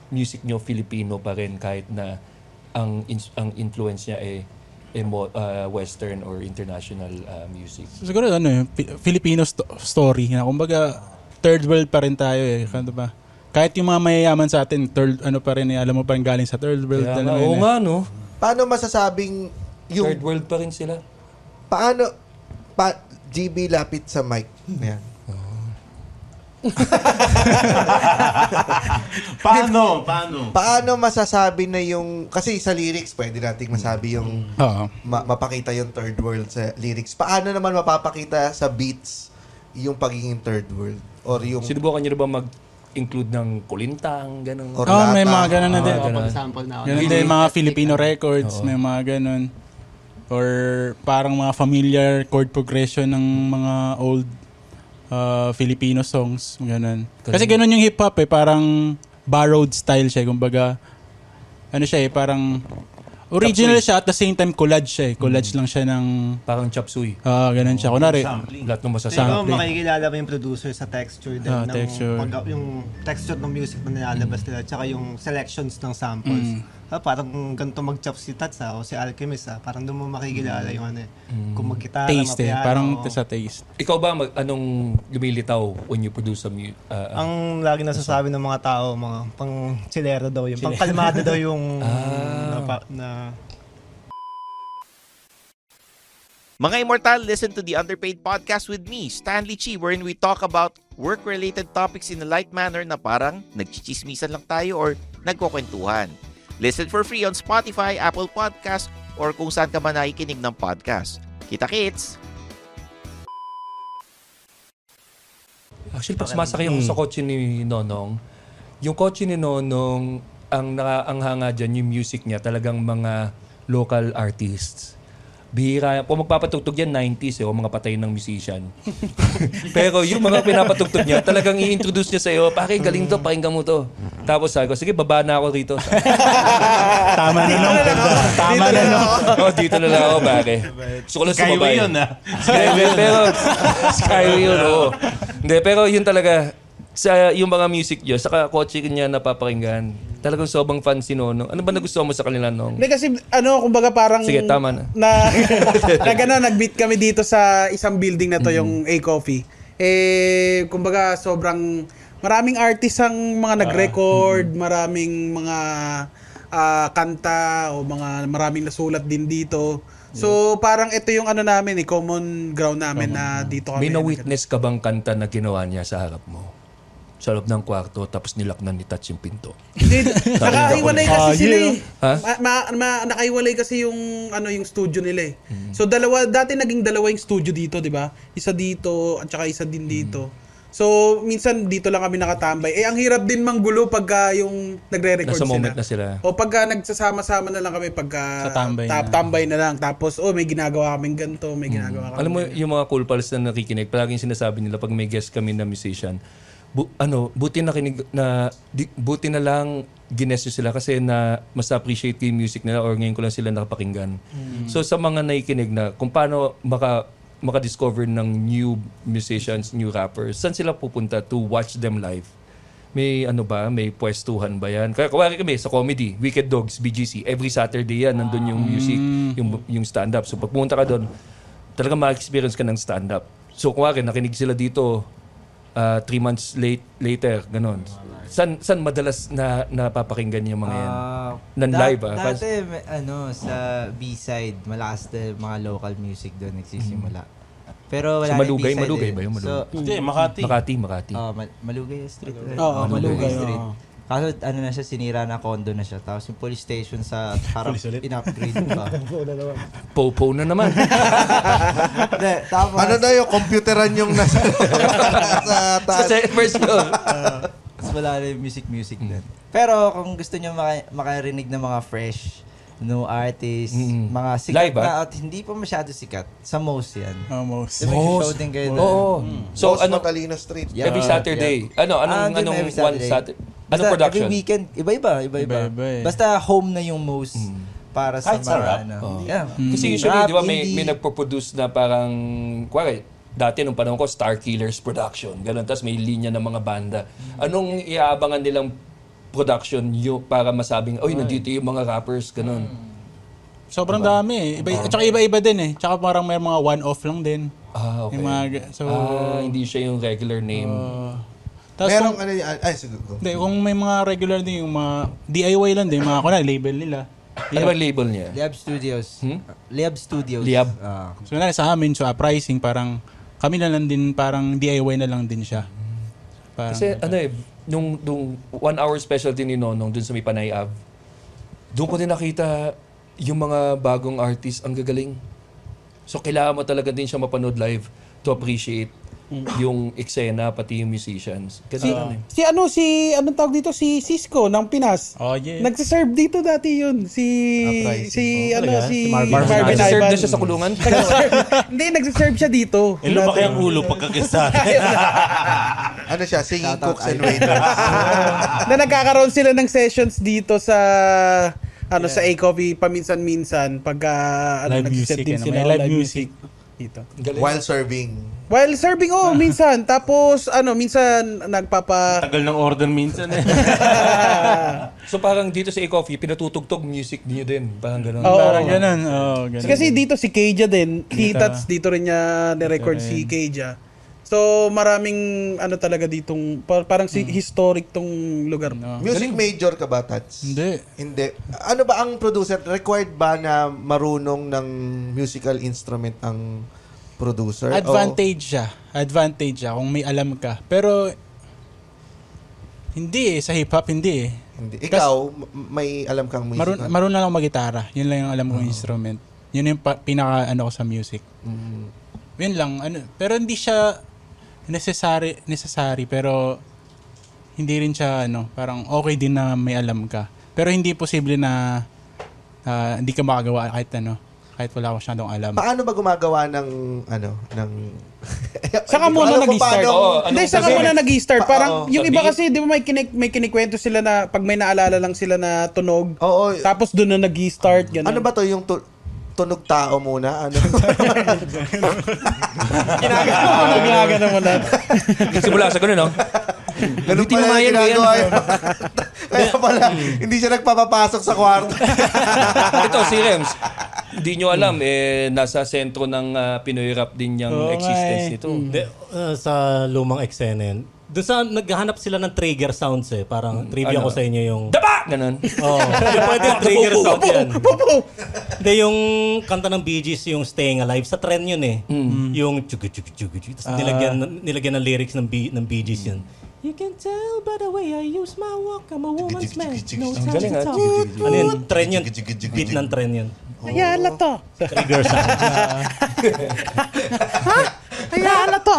music niyo Filipino pa rin kahit na ang ins- ang influence niya ay eh, mo- uh, western or international uh, music. siguro ano eh, Fi- Filipino sto- story. Na, kumbaga, third world pa rin tayo eh. Kano ba? Kahit yung mga mayayaman sa atin, third, ano pa rin eh, alam mo pa rin galing sa third world. Kaya yun oo eh. nga, no? Paano masasabing yung... Third world pa rin sila. Paano... Pa, GB lapit sa mic. Ayan. Paano? Paano? Paano masasabi na yung... Kasi sa lyrics, pwede nating masabi yung... Oo. ma- mapakita yung third world sa lyrics. Paano naman mapapakita sa beats yung pagiging third world? Or yung... Sinubukan nyo na ba mag-include ng kulintang, ganun? Or Oh, may mga ganun na din. ganun. Sample na ako. Ganun din, mga Filipino records, may mga ganun. Or parang mga familiar chord progression ng mga old uh, Filipino songs, ganun. Kasi ganun yung hip-hop eh, parang borrowed style siya, kumbaga ano siya eh, parang original siya at the same time collage siya eh. Collage lang siya ng Parang chop suey. Ah, ganun siya. Kunwari, Lahat ng Ikaw, masasample. makikilala mo yung producer sa texture din. Ah, ng, texture. pag- yung texture ng music na nilalabas nila, tsaka yung selections ng samples. Mm. Ah, parang ganito mag-chop si Tats ah, o si Alchemist ah. Parang doon mo makikilala yung ano eh. Kung magkitara, taste eh. Parang o- sa taste. Ikaw ba, mag, anong lumilitaw when you produce a mu- uh, uh, Ang lagi nasasabi ng mga tao, mga pang chilero daw yung, pang Chilero. kalmado daw yung Ah. na, pa- na Mga Immortal, listen to the Underpaid Podcast with me, Stanley Chi, wherein we talk about work-related topics in a light manner na parang nagchichismisan lang tayo or nagkukwentuhan. Listen for free on Spotify, Apple Podcast, or kung saan ka man nakikinig ng podcast. Kita kits! Actually, pag sumasakay ako Mm. sa kotse ni Nonong, yung kotse ni Nonong, ang, naka, ang hanga dyan, yung music niya, talagang mga local artists. Bihira. Kung magpapatugtog yan, 90s eh, o mga patay ng musician. Pero yung mga pinapatugtog niya, talagang i-introduce niya sa'yo, pare, galing to, pakinggan mo to. Tapos sabi ko, sige, baba na ako rito. Tama na nung. Tama na nung. oh, dito na lang ako, pare. Gusto ko lang Skyway sumabay. yun, ah. Skyway, pero, skyway yun, oo. Hindi, pero yun talaga, sa yung mga music niya, saka kotse niya napapakinggan. Talagang sobrang fan si Nono. Ano ba nagustuhan mo sa kanila, Nong? Hindi kasi ano, kumbaga parang Sige, tama na. na na gano'n, nag-meet kami dito sa isang building na to, Mm-hmm. yung A-Coffee. Eh, kumbaga sobrang maraming artist ang Ah, mga nag-record, mm-hmm. maraming mga ah, kanta o mga maraming nasulat din dito. So parang ito yung ano namin, eh, common ground namin na dito kami. May na-witness ka bang kanta na ginawa niya sa harap mo? Sa loob ng kwarto, tapos nilak na ni Touch yung pinto. Hindi, nakaiwalay kasi Ah, sila eh. Ha? Ma, ma- ma- nakaiwalay kasi yung ano yung studio nila eh. Mm. So dalawa dati naging dalawa yung studio dito, 'di ba? Isa dito at saka isa din dito. Mm. So minsan dito lang kami nakatambay. Eh ang hirap din manggulo pagka yung nagre-record Nasa sila. moment na sila. O pagka nagsasama-sama na lang kami pagka Sa tambay na. tambay na lang. Tapos oh may ginagawa kaming ganito, may ginagawa kami. Alam mo, yung mga cool pals na nakikinig, palaging sinasabi nila pag may guest kami na musician, bu- ano, buti na kinig, na, di, buti na lang gines nyo sila kasi na mas appreciate ko yung music nila or ngayon ko lang sila nakapakinggan. So sa mga nakikinig na kung paano maka maka-discover ng new musicians, new rappers, saan sila pupunta to watch them live? May ano ba, may pwestuhan ba yan? Kaya kuwari kami sa comedy, Wicked Dogs, BGC, every Saturday yan, nandun yung music, yung, yung stand-up. So pag pumunta ka doon, talagang ma-experience ka ng stand-up. So kuwari, nakinig sila dito uh, three months late, later, ganon. San, san madalas na napapakinggan yung mga yan? Ah, Nan live ah. Pas- Dati, may- ano, sa B-side, malakas na yung mga local music doon nagsisimula. Pero wala yung Malugay, B-side Malugay eh. ba yung Malugay? So, Hindi, Makati. Makati, Makati. Oh, Mal- Malugay Street. Oo, Oh, Malugay, Street. oo. Kaso ano na siya, sinira na condo na siya. Tapos yung police station sa harap, in-upgrade pa. Popo na naman. Hindi, tapos, Ano na yung computeran yung nasa, nasa sa taas? second verse ko. Tapos wala na yung music-music din. Pero kung gusto nyo maka- makarinig ng mga fresh, no artist, Mm. mga sikat Live, ah? na at hindi pa masyado sikat, sa most yan. Almost. Diba, show din kayo doon. Oo. So Boss ano, Matalino Street. Yeah. every Saturday. Ano, anong, Ah, anong every one Saturday. Basta production? every weekend, iba-iba, iba-iba. Eh. Basta home na yung most para sa Kahit mga rap. ano. Oh. Yeah. Kasi usually, Rap, di ba, may, indie. may nagpo-produce na parang, kuwari, dati nung panahon ko, Star Killers Production. Ganun. Tapos may linya ng mga banda. Anong iaabangan nilang production yung para masabing, oy, nandito yung mga rappers, ganun. Sobrang dami eh. Iba, at saka iba-iba din eh. Tsaka parang may mga one-off lang din. Ah, okay. Yung mga, ga- so, ah, hindi siya yung regular name. Tapos Merong kung, ano yan. Ay, sige. go. hindi, kung may mga regular din, yung mga DIY lang din, mga kuna, label nila. ano ba label niya? Liab Studios. Hmm? Liab Studios. Liab. Ah. So, na sa amin, so, ah, pricing, parang, kami na lang din, parang DIY na lang din siya. Parang, Kasi ano eh, nung, nung one hour specialty ni Nonong dun sa may Panay Ave, doon ko din nakita yung mga bagong artist ang gagaling. So kailangan mo talaga din siya mapanood live to appreciate. Yung eksena, pati yung musicians. Si, Ganun eh. si ano, si, anong tawag dito? Si Cisco ng Pinas. Oh, yeah. Nagsiserve dito dati yun. Si, Uprising. si, Oh, ano, talaga? si, Si Marvin. Marvin, Marvin. Ivan. Nagsiserve na siya sa kulungan? Nagsiserve- Hindi, nagsiserve siya dito. Eh, lumaki ang ulo pagkakisa. Ano siya? Singing cooks and waiters. na nagkakaroon sila ng sessions dito sa ano sa A-Coffee paminsan-minsan pagka ano, Live nagsiset music, din ano, sila may live music. Dito. While serving. While serving oh minsan tapos ano minsan nagpapa Tagal ng order minsan eh. So parang dito sa A-Coffee, pinatutugtog music niyo din. Parang ganun. Oo. Parang ganun. Oh, ganun. kasi dito si Keija din, si Dito. Dito rin niya ni-record si rin. So maraming ano talaga ditong par- parang si historic tong lugar. Music major ka ba, Tats? Hindi. Hindi. Ano ba ang producer? Required ba na marunong ng musical instrument ang producer? Advantage siya. Advantage siya kung may alam ka. Pero hindi eh. Sa hip-hop, hindi eh. Hindi. Ikaw, m- may alam kang musical? Marun, marunong lang ako mag-gitara. Yun lang yung alam kong instrument. Yun yung pa- pinaka ano ko sa music. Mm. Yun lang. Ano, pero hindi siya necessary, necessary pero hindi rin siya ano, parang okay din na may alam ka. Pero hindi posible na ah, hindi ka makagawa kahit ano, kahit wala ko masyadong alam. Paano ba gumagawa ng ano, ng Saka ko muna nag-start. paano- Oo, Hindi, saka muna nag-start. Pa- Parang oo. yung iba kasi, di ba may, kinik- may kinikwento sila na pag may naalala lang sila na tunog, Oo. tapos doon na nag-start. Ganun. Ano ba to yung tu- tunog tao muna? Ano? Ginagano mo na, ginagano mo na. Simula sa ganun, no? Ganun Hindi pala yung ginagawa yun. Kaya pala, hindi siya nagpapapasok sa kwarto. Ito, si Rems. Hindi nyo alam, eh, nasa sentro ng ah, Pinoy rap din yung nga existence eh. nito. Hindi, uh, sa lumang eksena yun. Doon sa naghahanap sila ng trigger sounds eh. Parang trivia ano? ko sa inyo yung... Daba! Ganun. Oo. Yung pwede yung trigger sound yan. Hindi, yung kanta ng Bee Gees, yung Staying Alive, sa trend yun eh. Yung chugu chugu chugu chugu. Tapos nilagyan, nilagyan ng lyrics ng, Bee, ng Bee Gees yun. You can tell by the way I use my walk, I'm a woman's man. No time to ah. talk. Ano yun? Trend yun. Beat ng trend yun. Ayala to. Trigger sound. Ayala to.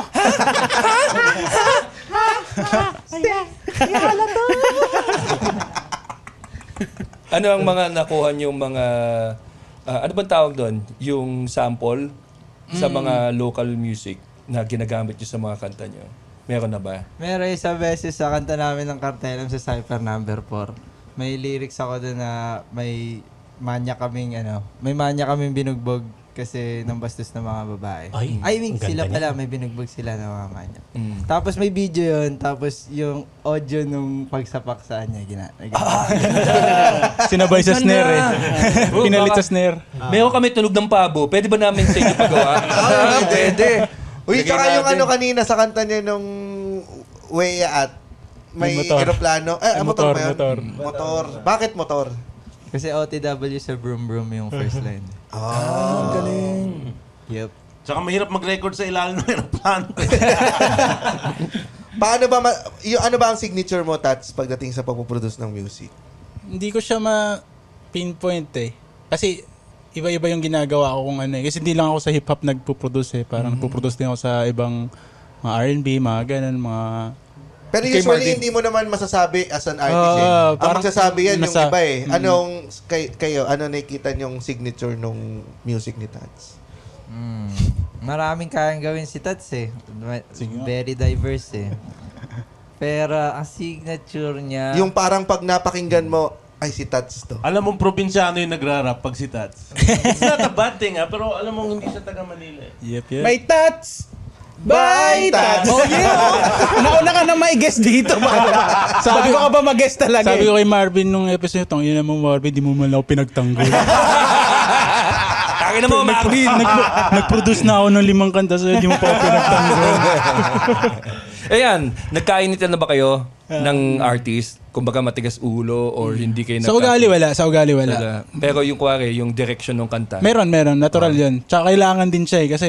Ano ang mga nakuha yung mga... ah, ano bang tawag doon? Yung sample sa mga local music na ginagamit nyo sa mga kanta nyo. Meron na ba? Meron isang beses sa kanta namin ng Cartelum sa Cypher number 4. May lyrics ako doon na may manya kaming ano, may manya kaming binugbog kasi ng bastos ng mga babae. Ay, I mean, sila niya. pala, may binugbog sila ng mga manya. Mm. Tapos may video yun, tapos yung audio nung pagsapak sa kanya, gina, Sinabay sa snare eh. Pinalit sa snare. Meron kami tunog ng pabo. Pwede ba namin sa inyo magawa? Ah, pwede. Uy, tsaka yung ano kanina sa kanta niya nung Way at may motor. aeroplano. Eh, Ay, motor, motor, yun? motor. Motor. Bakit motor? Kasi OTW sa Broom Broom yung first line. Ah, galing. Yep. Tsaka mahirap mag-record sa ilalim ng aeroplano. Paano ba, ma- yung, ano ba ang signature mo, Tats, pagdating sa pagpuproduce ng music? Hindi ko siya ma-pinpoint eh. Kasi iba-iba yung ginagawa ko kung ano eh. Kasi hindi lang ako sa hip-hop nagpo-produce eh. Parang nagpo-produce din ako sa ibang mga R&B, mga ganun, mga... Pero Kay usually, Martin. hindi mo naman masasabi as an artist eh. Ah, Ang magsasabi yan yung nasa- iba eh. Mm. Anong, kay, kayo, ano nakikita yung signature nung music ni Tats? Mm. Maraming kayang gawin si Tats eh. Very diverse eh. Pero ang signature niya... Yung parang pag napakinggan mo, ay si Tats to. alam mong probinsyano yung nagrarap pag si Tats. It's not a bad thing ha, pero alam mong hindi siya taga Manila eh. Yep, yep. May tats! Bye, tats! Oh, yeah! Nauna ka na may guest dito. Sabi ko ka ba mag-guest talaga Sabi eh. ko kay Marvin nung episode tong ina mo Marvin, di mo man ako pinagtanggol. Tangin na mo, Marvin! Nag- nag-produce na ako ng limang kanta sa'yo, di mo pa ako pinagtanggol. Ayan, nagkainitan na ba kayo ng artist? Kumbaga matigas ulo or hindi kayo sa ugali wala, sa ugali wala. Wala. Pero yung kuwari, yung direction ng kanta. Meron, meron. Natural yun. Tsaka kailangan din siya eh. Kasi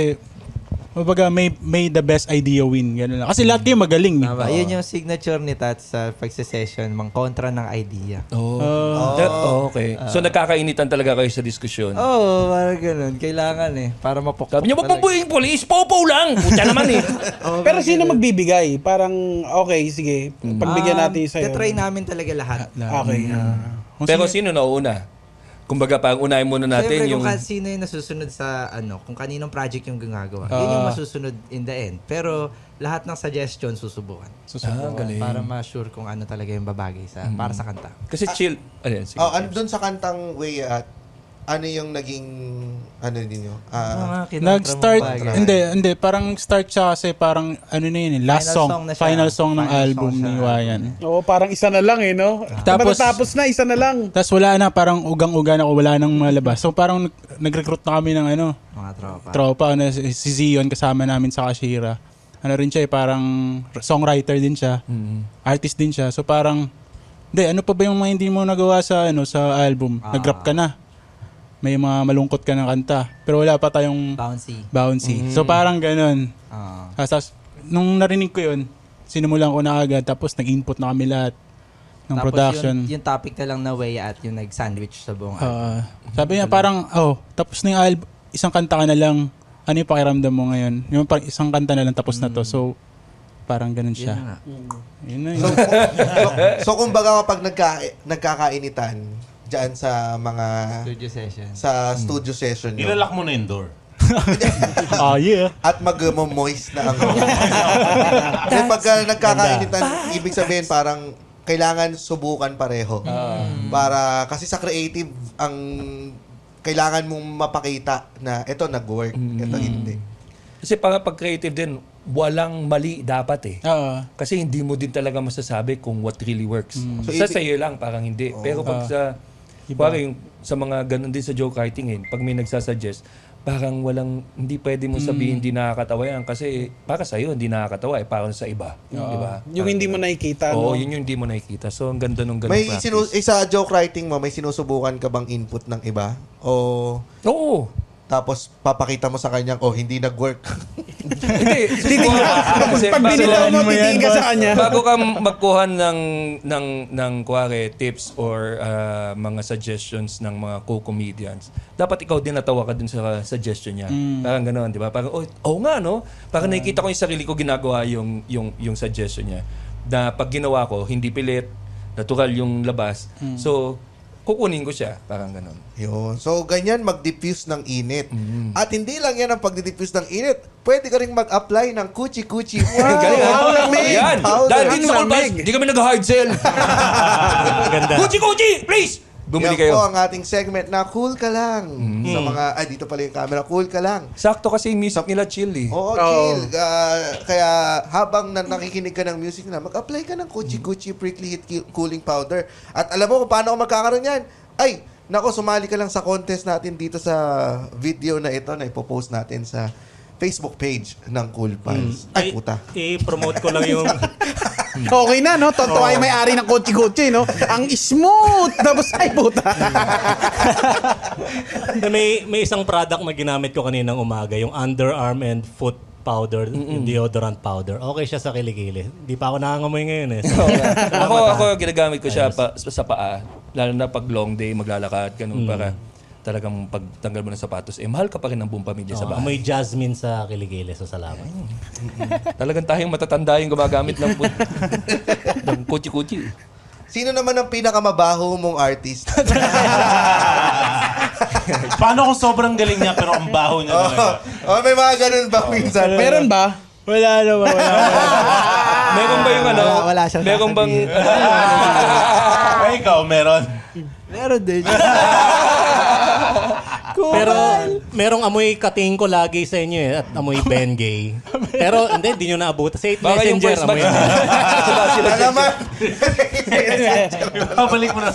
Kumbaga, may, may the best idea win. Ganun lang. Kasi lahat kayo magaling. eh. Tama. Yun yung signature ni Tats sa pagse-session, mang kontra ng idea. Oh. Ah. That- oh, okay. so nagkakainitan talaga kayo sa diskusyon. Oo, oh, parang ganun. Kailangan eh. Para mapokpok. Sabi niyo, wag mo buhay yung police, popo lang. Puta naman eh. Pero sino magbibigay? Parang, okay, sige. Pagbigyan natin sa'yo. Try namin talaga lahat. Okay. ah. Pero sino nauna? Kumbaga, pang unahin muna natin Siyempre, yung... kung sino yung nasusunod sa, ano, kung kaninong project yung ginagawa, yun yung Ah. masusunod in the end. Pero, lahat ng suggestion susubukan. Ah, galing. Para ma-sure kung ano talaga yung babagay sa, para sa kanta. Kasi chill. Ayan, sige. Oh, ano dun sa kantang Way At, ano yung naging, ano din yun? Ah, Nag-start, hindi, hindi, parang start siya kasi parang, ano na yun, eh, last Final song, song na siya. final song ng Final album song ni Wayan. Oo, parang isa na lang eh, no? Tapos- Tapos, tapos na, isa na lang. Tapos wala na, parang ugang-uga na ako, wala nang malabas. So parang nag- nag-recruit na kami ng ano, Mga tropa. tropa, ano, si si Zion kasama namin sa Kashira. Ano rin siya, eh, parang songwriter din siya, artist din siya. So parang, hindi, ano pa ba yung mga hindi mo nagawa sa, ano, sa album? Nag-rap ka na. May mga malungkot ka ng kanta. Pero wala pa tayong bouncy. bouncy. Mm. So parang ganun. Ah. Tapos, nung narinig ko yun, sinimulan ko na agad. Tapos nag-input na kami lahat ng Tapos production. Yung, yung topic na lang na way at yung nag-sandwich sa buong Ah, sabi niya parang, oh, tapos na yung album, isang kanta ka na lang, ano yung pakiramdam mo ngayon? Yung parang isang kanta na lang tapos na to. So, parang ganun siya. Yun nga. Yun na so, yun. so, so, kumbaga kapag nagka, nagkakainitan, dyan sa mga... Studio session. Sa studio session nyo. Ilalak mo na yung door. Ah, yeah. At mag-moist na ang... Kasi pagka nagkakainitan, ibig sabihin parang kailangan subukan pareho. Para, kasi sa creative, ang kailangan mong mapakita na ito nag-work, ito hindi. Kasi pag, pag creative din, walang mali dapat eh. Oo. Kasi hindi mo din talaga masasabi kung what really works. So, sa ibig- sa'yo lang, parang hindi. Pero pag sa, Iba. parang yung, sa mga ganun din sa joke writing eh, pag may nagsasuggest, parang walang, hindi pwede mo sabihin hindi nakakatawa yan. Kasi para sa'yo, hindi nakakatawa eh. Parang sa iba. Di ba? Yung hindi mo nakikita, Oo, no? yun yung hindi mo nakikita. So, ang ganda nung ganun May practice. sinu- eh, sa joke writing mo, may sinusubukan ka bang input ng iba? O Oo. Tapos papakita mo sa kanya, oh, hindi nag-work. Hindi. Kasi Pag bago- binitaw mo, titingin ka sa kanya. Bago ka magkuha ng, ng, ng kuwari, tips or ah, mga suggestions ng mga co-comedians, dapat ikaw din natawa ka dun sa suggestion niya. Mm. Parang gano'n, di ba? Parang, oh, oh nga, no? Parang nakikita ko yung sarili ko ginagawa yung, yung, yung suggestion niya. Na pag ginawa ko, hindi pilit, natural yung labas. Mm. So, kukunin ko siya. Parang gano'n. Yun. So, ganyan mag-diffuse ng init. At hindi lang yan ang pag-diffuse ng init. Pwede ka rin mag-apply ng kuchi-kuchi. Wow! Galing, ha? Ang lamig! Yan. Powder. Dahil din Ang sa lamig. di kami nag-hard sell. Ganda. Kuchi-kuchi, please! Bumili Yan kayo. po ang ating segment na cool ka lang. Sa mga, ay dito pala yung camera, cool ka lang. Sakto kasi yung music nila chill eh. Oo, chill. Ah, kaya habang na nakikinig ka ng music na, mag-apply ka ng Gucci Gucci Prickly Heat Ki- Cooling Powder. At alam mo kung paano ako magkakaroon yan? Ay, nako, sumali ka lang sa contest natin dito sa video na ito na ipopost natin sa Facebook page ng Cool Pals. Ay, puta. I-promote ko lang yung... Okay na, no? Totoo ay may-ari ng kotse-kotse, no? Ang smooth! Tapos, ay puta. may may isang product na ginamit ko kaninang umaga, yung underarm and foot powder, yung deodorant powder. Okay siya sa kilikili. Hindi pa ako nangangamoy ngayon eh. So, ako, ako ginagamit ko siya pa, sa paa. Lalo na pag long day, maglalakad, ganun Mm. para talagang pagtanggal mo ng sapatos, eh mahal ka pa rin ng buong pamilya sa oh, bahay. amoy jasmine sa kilikili. So, salamat. Talagang tayong matatanda yung gumagamit ng, put- ng kuchi-kuchi. Sino naman ang pinakamabaho mong artist? Paano kung sobrang galing niya pero ang baho niya talaga? oh, may mga ganun ba minsan? Meron ba? Wala naman, wala Meron ba yung ano? Wala- wala siyang Meron bang... Ay, ikaw, meron. Meron din. Pero merong amoy kating ko lagi sa inyo eh, at amoy Bengay. Pero hindi, hindi nyo naabot. Sa 8 Baka yung Messenger, first amoy batch. Sila, sila, Na naman. Babalik mo na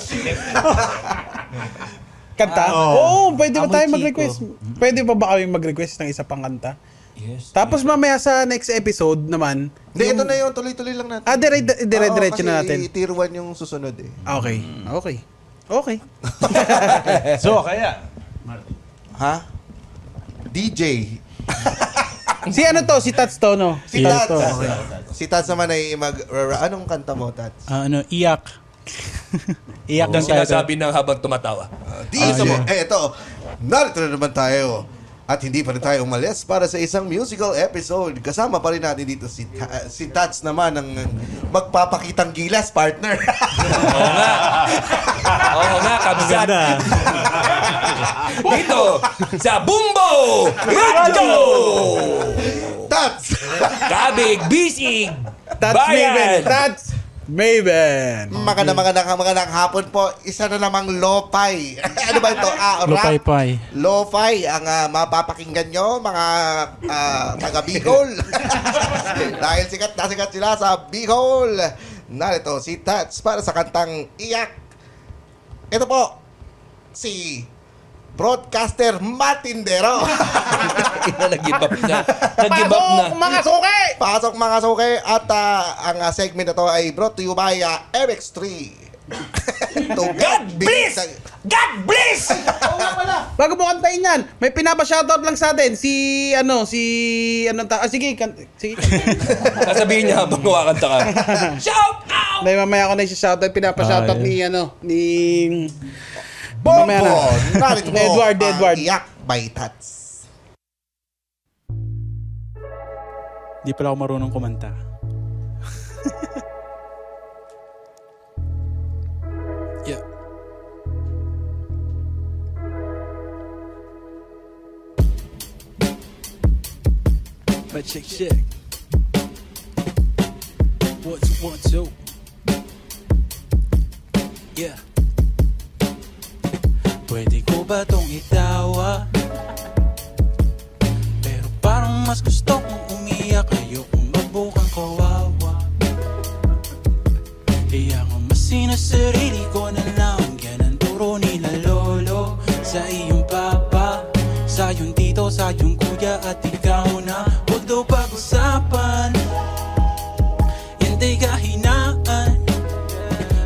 Kanta? Oo. Oo, pwede ba Amoy tayo Chico. mag-request? Pwede ba ba kami mag-request ng isa pang kanta? Yes. Tapos mamaya sa next episode naman, Hindi, ito na yun. Tuloy-tuloy lang natin. ah, dire- dire-diretso Oo, na kasi natin. tier 1 yung susunod eh. Okay. Okay. Okay. So, kaya. Ha? DJ. Si ano to? Si Tats to, no? Si Tats Tats. Si Tats naman ay mag... Anong kanta mo, Tats? Ah, ano, iyak. iyak Ang ng title. sinasabi ng habang tumatawa. Dito mo. Eh, ito. Narito na naman tayo. At hindi pa rin tayo umalis para sa isang musical episode. Kasama pa rin natin dito si, Ta- si Tats naman ang magpapakitang gilas partner. Oo nga, kabsat. Dito, sa Bumbo! Radio! Tats! Kabig, bisig, Tats Maven. Tats Maven. Mga na mga na mga na hapon po, isa na namang lo-fi. ano ba ito? Ah, rap. Lopay-pay. Lo-fi ang ah, mapapakinggan nyo, mga ah, taga Bicol. Dahil sikat na sikat sila sa Bicol. Narito si Tats para sa kantang Iyak. Ito po, si broadcaster Matindero. Nag-give up na. Nag-give up na. mga suke! Pasok mga suke at ah, ang ah, segment na to ay brought to you by ah, MX3. to God bless! God bless! Bago mo kantayin yan, may pinapa-shoutout lang sa atin. Si, ano, si, ano, ta- ah, sige, kan- sige. Sasabihin niya habang kumakanta ka. Shout out! May mamaya ko na yung shoutout, pinapa-shoutout ni, ano, ni... Bombo! Mamaya na. Narito po Edward, ang Edward. Iyak by Tats. Di pala ako marunong kumanta. yeah. But check, check. One, two, one, two. Yeah. Pwede ko ba tong itawa? Pero parang mas gusto kong nga mas sinasarili ko na lang. Yan ang turo nila lolo. Sa iyong papa Sa iyong tito, sa iyong kuya At ikaw na Huwag daw pag-usapan Hindi kahinaan.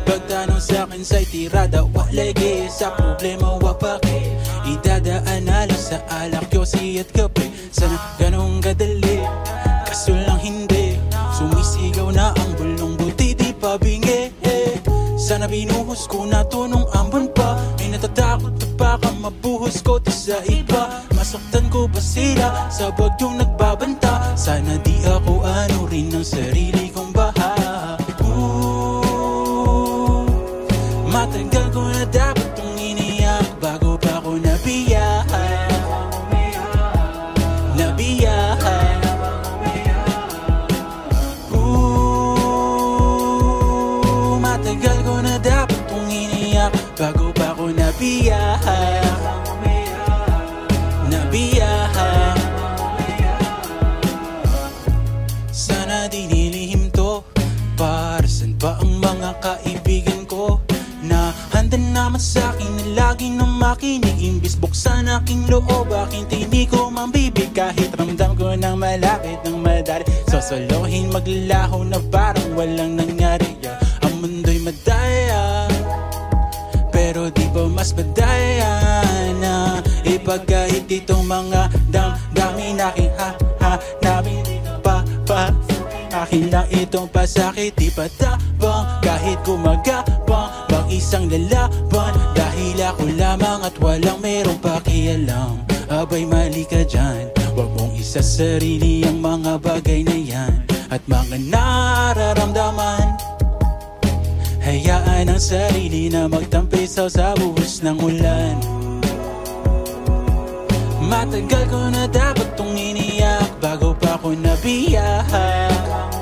Pagtanong sa akin sa'y tirada Walagi sa problema wapake Idadaan na lang sa alak Yosi at kape. Sana ganong kadali Kaso lang hindi Sana binuhos ko na to nung ambon pa. May natatakot na baka mabuhos ko to sa iba. Masaktan ko ba sila sa bagyong nagbabanta? Sana di ako ano rin ng sarili kong baha. Ooh, Matagal ko na dapat na lagi nang makinig Imbis buksan aking loob Aking tinig ko mambibig Kahit ramdam ko ng malapit ng madali. Sosolohin maglalaho na parang walang nangyari. Yeah. Ang mundo'y madaya pero di ba mas madaya na. Ipagkahit itong mga damdamin aking ha ha Namin pa pa Akin lang itong pasakit Di pa tabang kahit Bang isang lalaban. Dahil ako lamang at walang merong pakialam. Abay mali ka dyan. Huwag mong isasarili ang mga bagay na yan. At mga nararamdaman. Hayaan ang sarili na magtampisaw sa buhos ng ulan. Matagal ko na dapat tong iniyak Bago pa ako nabiyahan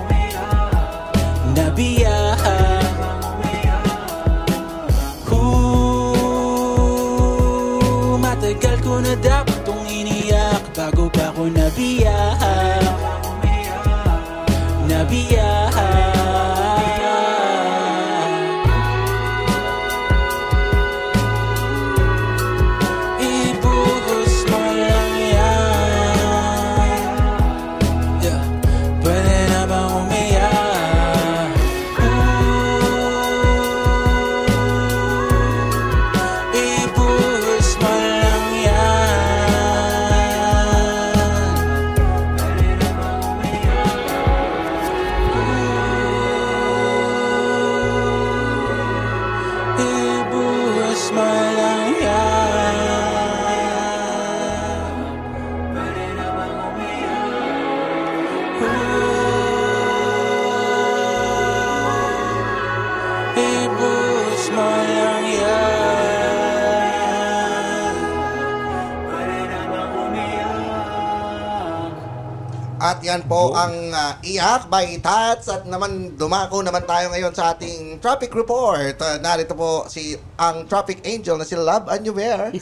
yan po ang ah, Iyak by Tats. At naman dumako naman tayo ngayon sa ating traffic report. Ah, narito po si ang traffic angel na si Love Anywhere.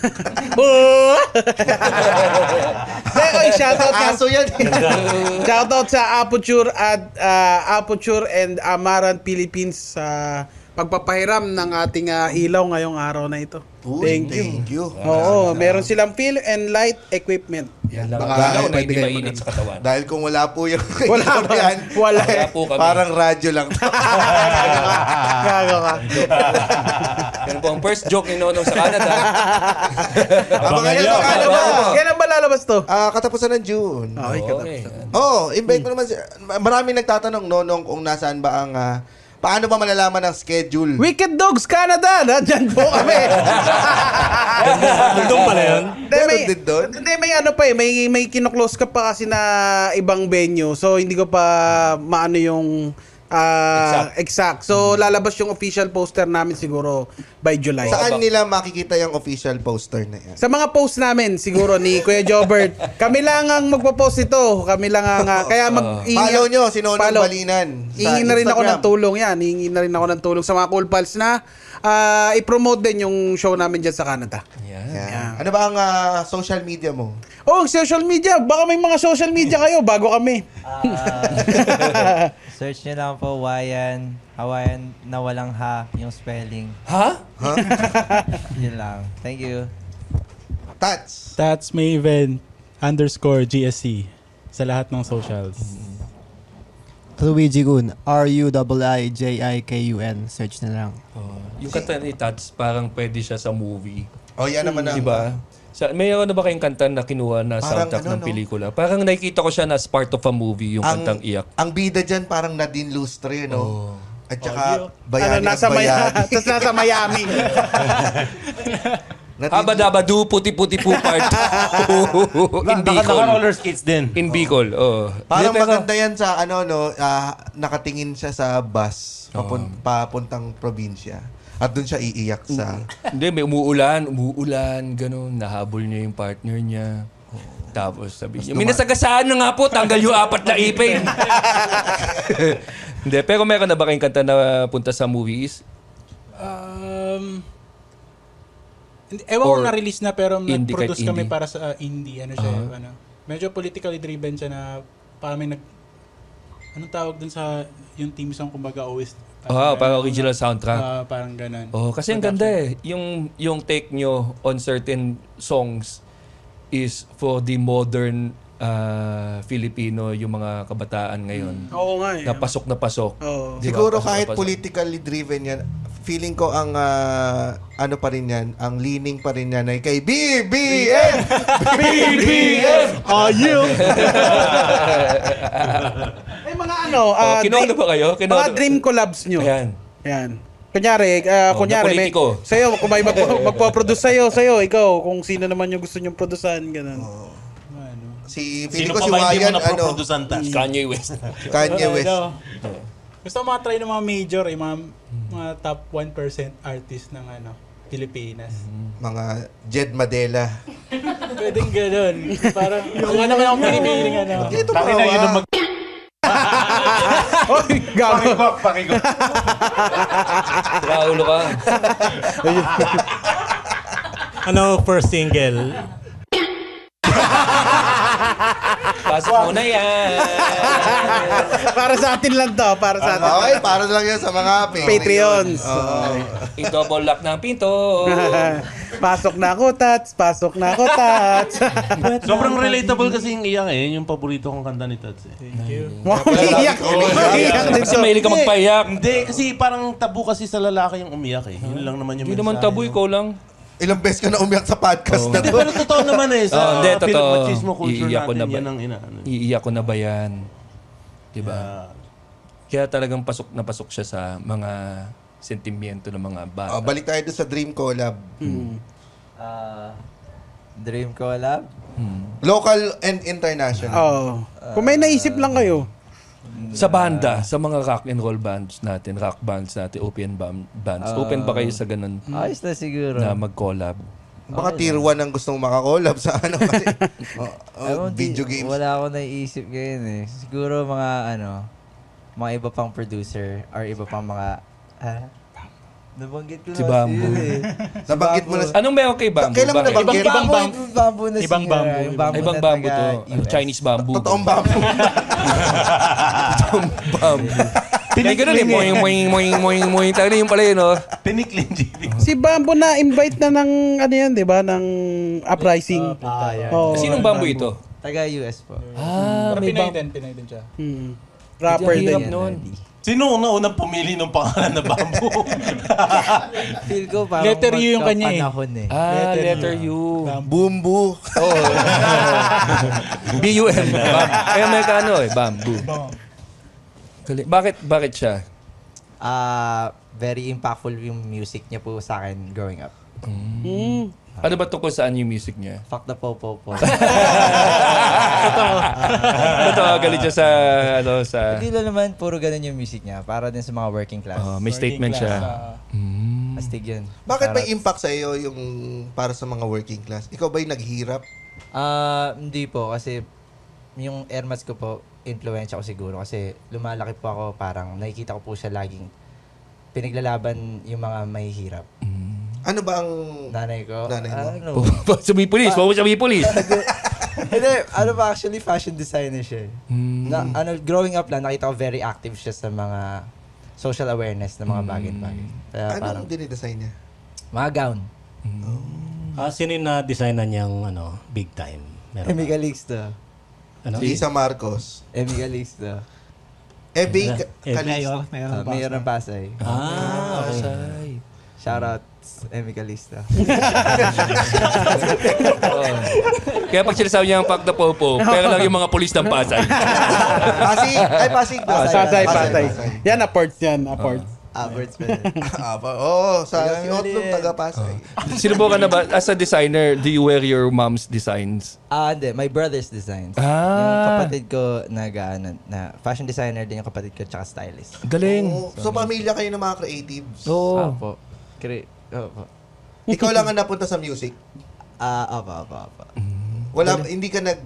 Oy, shoutout ka. Aso yan. Shoutout sa Aputure at ah, Aputure and Amaran Philippines sa pagpapahiram ng ating ah, ilaw ngayong araw na ito. Uy, thank you. thank you. Oo, meron silang fill and light equipment. Yan lang. Baka Ilaw na pwede hindi mainit sa katawan. Dahil kung wala po yung Wala ilaw ba? na yan, Wala. Wala po kami. parang radyo lang. Gago ka. Yan po ang first joke ni Nonong sa Canada. Abangan nyo, ano ba? Kailan ba lalabas to? Ah, katapusan ng June. Okay, Okay. Oh, invite mo naman. Maraming nagtatanong, Nonong, kung nasaan ba ang... paano ba malalaman ang schedule? Wicked Dogs Canada! Nandyan po kami! Doon pala yun. Hindi, may, Meron din doon? Hindi, may ano pa eh. May, may kinoklose ka pa kasi na ibang venue. So, hindi ko pa maano yung ah, exact. So, lalabas yung official poster namin siguro by July. Saan nila makikita yung official poster na yan? Sa mga post namin, siguro ni Kuya Jobert, kami lang ang magpo-post ito. Kami lang ang, ah, kaya mag... Follow nyo si Nonong Follow. Balinan. sa Hihingi na rin ako Instagram. ng tulong yan. Hihingi na rin ako ng tulong sa mga Cool Pals na ah, i-promote din yung show namin dyan sa Canada. Yan. Ano ba ang ah, social media mo? Oh, social media. Baka may mga social media kayo bago kami. Search nyo lang po Hawaiian, Hawaiian na walang ha, yung spelling. Ha? Yun lang. Thank you. Tats. That's Maven underscore GSC sa lahat ng socials. Luigi Gun. R-U-I-I-J-I-K-U-N. Search na lang. Oh, yung kanta ni Tats, parang pwede siya sa movie. Oh, yan naman ang... Di ba? Sa, may ano ba kayong kanta na kinuha na Parang soundtrack ano, ng no? pelikula? Parang nakikita ko siya na as part of a movie, yung Ang, kantang iyak. ang bida dyan parang Nadine Lustre, no? At saka, ano, bayani nasa, at Maya, bayani. tas nasa Miami. Habadabadu, puti-puti po part. In Naka, naka Bicol. roller skates din. In Bicol, oh. Parang Hindi, pero- maganda yan sa ano no, ah, nakatingin siya sa bus papun- papuntang probinsya. At doon siya iiyak sa Hindi, may umuulan, umuulan, ganun. Nahabol niya yung partner niya. Tapos sabi niya, may nasagasaan na nga po, tanggal yung apat na ipin. Hindi, pero meron na ba kayong kanta na punta sa movies? Um, hindi- ewan ko Or na-release na pero indie nag-produce kahit kami indie? para sa uh, indie. Ano siya, Ah. ano. Medyo politically driven siya na parang may nag... Anong tawag dun sa yung team song kumbaga always... Oh, parang original soundtrack. Ah, parang ganun. Oh, kasi ang ganda eh. Yung, yung take nyo on certain songs is for the modern uh, Filipino, yung mga kabataan ngayon. Oo nga eh. Na pasok na pasok. Oo. Di ba? Siguro Pasok na kahit pasok. politically driven yan, feeling ko ang ah, ano pa rin yan, ang leaning pa rin yan ay kay BBM! BBM! Are you? Ano, Oh, ah, kinono ba kayo? Kinono- Mga dream collabs nyo. Ayan. Yan. Kunyari, ah, Oh, kunyari, may, sa'yo, kung may magpo- magpo-produce sa'yo, sa'yo, ikaw, kung sino naman yung gusto nyong produsan, ganun. Si, Sino ko pa si ba hindi mo Wayan, na ano, produsan tas? Kanye West. Kanye West. Ano, gusto ko mga try ng mga major, yung mga, mga top 1% artist ng ano, Pilipinas. Mga Jed Madela. Pwedeng ganun. Parang, yung ano naman akong pinipiling ano. Dito Tangin na yun ang mag... Oy, gago. Pakigok, pakigok. Raulo ka. Ano, first single? Pasok mo na yan. para sa atin lang to, para sa atin. Okay, para lang yan sa mga Patreons. Oo. I-double lock ng pinto. pasok na ako, Tats. Pasok na ako, Tats. Sobrang relatable kasi yung iyang eh. Yun yung paborito kong kanta ni Tats eh. Thank you. Wow, iyak. Iyak Kasi mahilig ka magpaiyak. Hindi, kasi parang tabu kasi sa lalaki yung umiyak eh. Yun lang naman yung Hindi naman tabu, ikaw lang. Ilang beses ka na umiyak sa podcast na Hindi, to. pero totoo naman eh. Sa Oh, hindi, uh, totoo. machismo culture Iiyak ko natin, na ba? yan ang ina. ano. Iiyak ko na ba yan? Diba? Ah. Kaya talagang pasok na pasok siya sa mga sentimiento ng mga bata. Oh, balik tayo sa Dream Collab. Ah, dream collab? Local and international. Oo. Kung may naisip lang kayo. Sa banda, sa mga rock and roll bands natin, rock bands natin, open bam- bands. Ah. open ba kayo sa ganun Ayos na siguro. na mag-collab? Baka Okay tier 1 ang gustong makakolab sa ano kasi. oh, oh, Ewan, di- video games. Wala ako naiisip ngayon eh. Siguro mga ano, mga iba pang producer or iba pang mga... Ah, nabanggit ko Si na Bamboo. yun eh. Si Nabanggit mo na- Bamboo. Anong meron kay Bamboo? Kailan mo Bakit? nabanggit? Ibang Ibang bamboo, ibang bamboo na Ibang bamboo, Yung ibang- bamboo Ibang na bamboo taga to. Ano, US. Chinese bamboo. Totoong bamboo. bamboo. Hindi ganun eh. Moing, moing, moing, moing, moing. Tayo na yung pala yun, oh. Tiniklin, JB. Si Bambo na invite na ng ano yan, 'di ba? Ng uprising. Ah, yan. Oo. Sinong bamboo ito? Taga US po. Ah, Pero may Pinay bamboo. din, Pinay din siya. Hmm. Rapper din. nun. Sino una unang pumili ng pangalan na bamboo? Feel ko parang Letter U yung kanya eh. magkapanahon eh. Ah, letter U. Bumbu. Oo. B-U-M. Bam- Kaya Amerikano eh, bamboo. Galing. Bakit, bakit siya? Ah, very impactful yung music niya po sa akin growing up. Hmm. Ano ba tungkol saan yung music niya? Fuck the popo po. Totoo, galit siya sa, ano, sa... Hindi lang naman puro ganun yung music niya. Para din sa mga working class. Oh, may statement siya. Mm. Astig yun. Bakit may impact sa iyo yung para sa mga working class? Ikaw ba'y naghihirap? Ah, hindi po kasi yung airmats ko po influensya ko siguro kasi lumalaki po ako parang nakikita ko po siya laging pinaglalaban yung mga mahihirap. Ano ba ang Nanay ko? Nanay mo? Ano? Sabi police, Pa- sabi police. Hindi, ano ba actually fashion designer siya. Hmm. Na, ano, growing up lang, nakita ko very active siya sa mga social awareness na mga bagay-bagay. Kaya parang, Anong dinidesign niya? mga gown. Ah, sino yung na-designan niyang ano, big time? Meron Emi ba? Calixto. Ano? Si Isa Marcos. Emi Calixto. Ebi Ano? Ka- Calixto. Ah, Mayor ng Pasay. Ah, okay. Pasay. Shoutout, Emi Calixto. Oo. Kaya pag sinasabi niya ang fuck the popo, pero lang yung mga polis ng Pasay. Pasig. Ay, Pasig. Ah, Pasay, Pasay. Pasay. Yan, apports yan, apports. Aberts pa Ah, ba- Oo, sa si Otlum, taga Pasay. Sinubukan na ba, as a designer, do you wear your mom's designs? Ah, hindi. My brother's designs. Ah. Yung kapatid ko nag, ano, na fashion designer din yung kapatid ko tsaka stylist. Galing. Oo. So, pamilya kayo ng mga creatives. Oo. Opo. Kre- opo. Ikaw lang ang napunta sa music. Ah, opo, opo, opo. Wala, hindi ka nag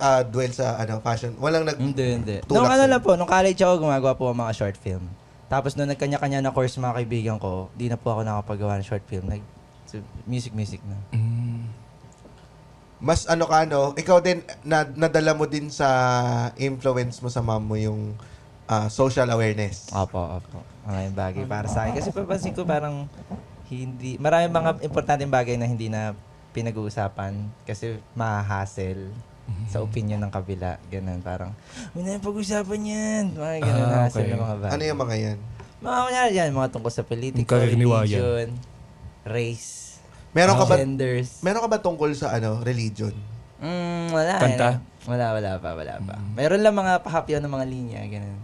ah, dwell sa ano fashion. Walang nag Hindi, hindi. Nung ano lang po, nung college ako, gumagawa po ang mga short film. Tapos nung nagkanya-kanya na course mga kaibigan ko, di na po ako nakapagawa ng short film. Nag, so, music, music na. mas ano ka no, ikaw din na, nadala mo din sa influence mo sa mom mo yung ah, social awareness. Opo, opo. Maraming bagay para sa akin. Kasi papansin ko parang hindi, maraming mga importanteng bagay na hindi na pinag-uusapan kasi mahahassle sa opinion ng kabila. Ganun, parang, huwag na yung pag-usapan yan. Mga ganun, Ah, okay. ng mga bagay. Ano yung mga yan? Mga kunyari yan, mga tungkol sa politika, religion, race, Meron ka ba genders. Meron ka ba tungkol sa ano, religion? Mm, wala. Kanta? eh. Wala, wala pa, wala pa. Meron lang mga pahapyaw ng mga linya, ganun.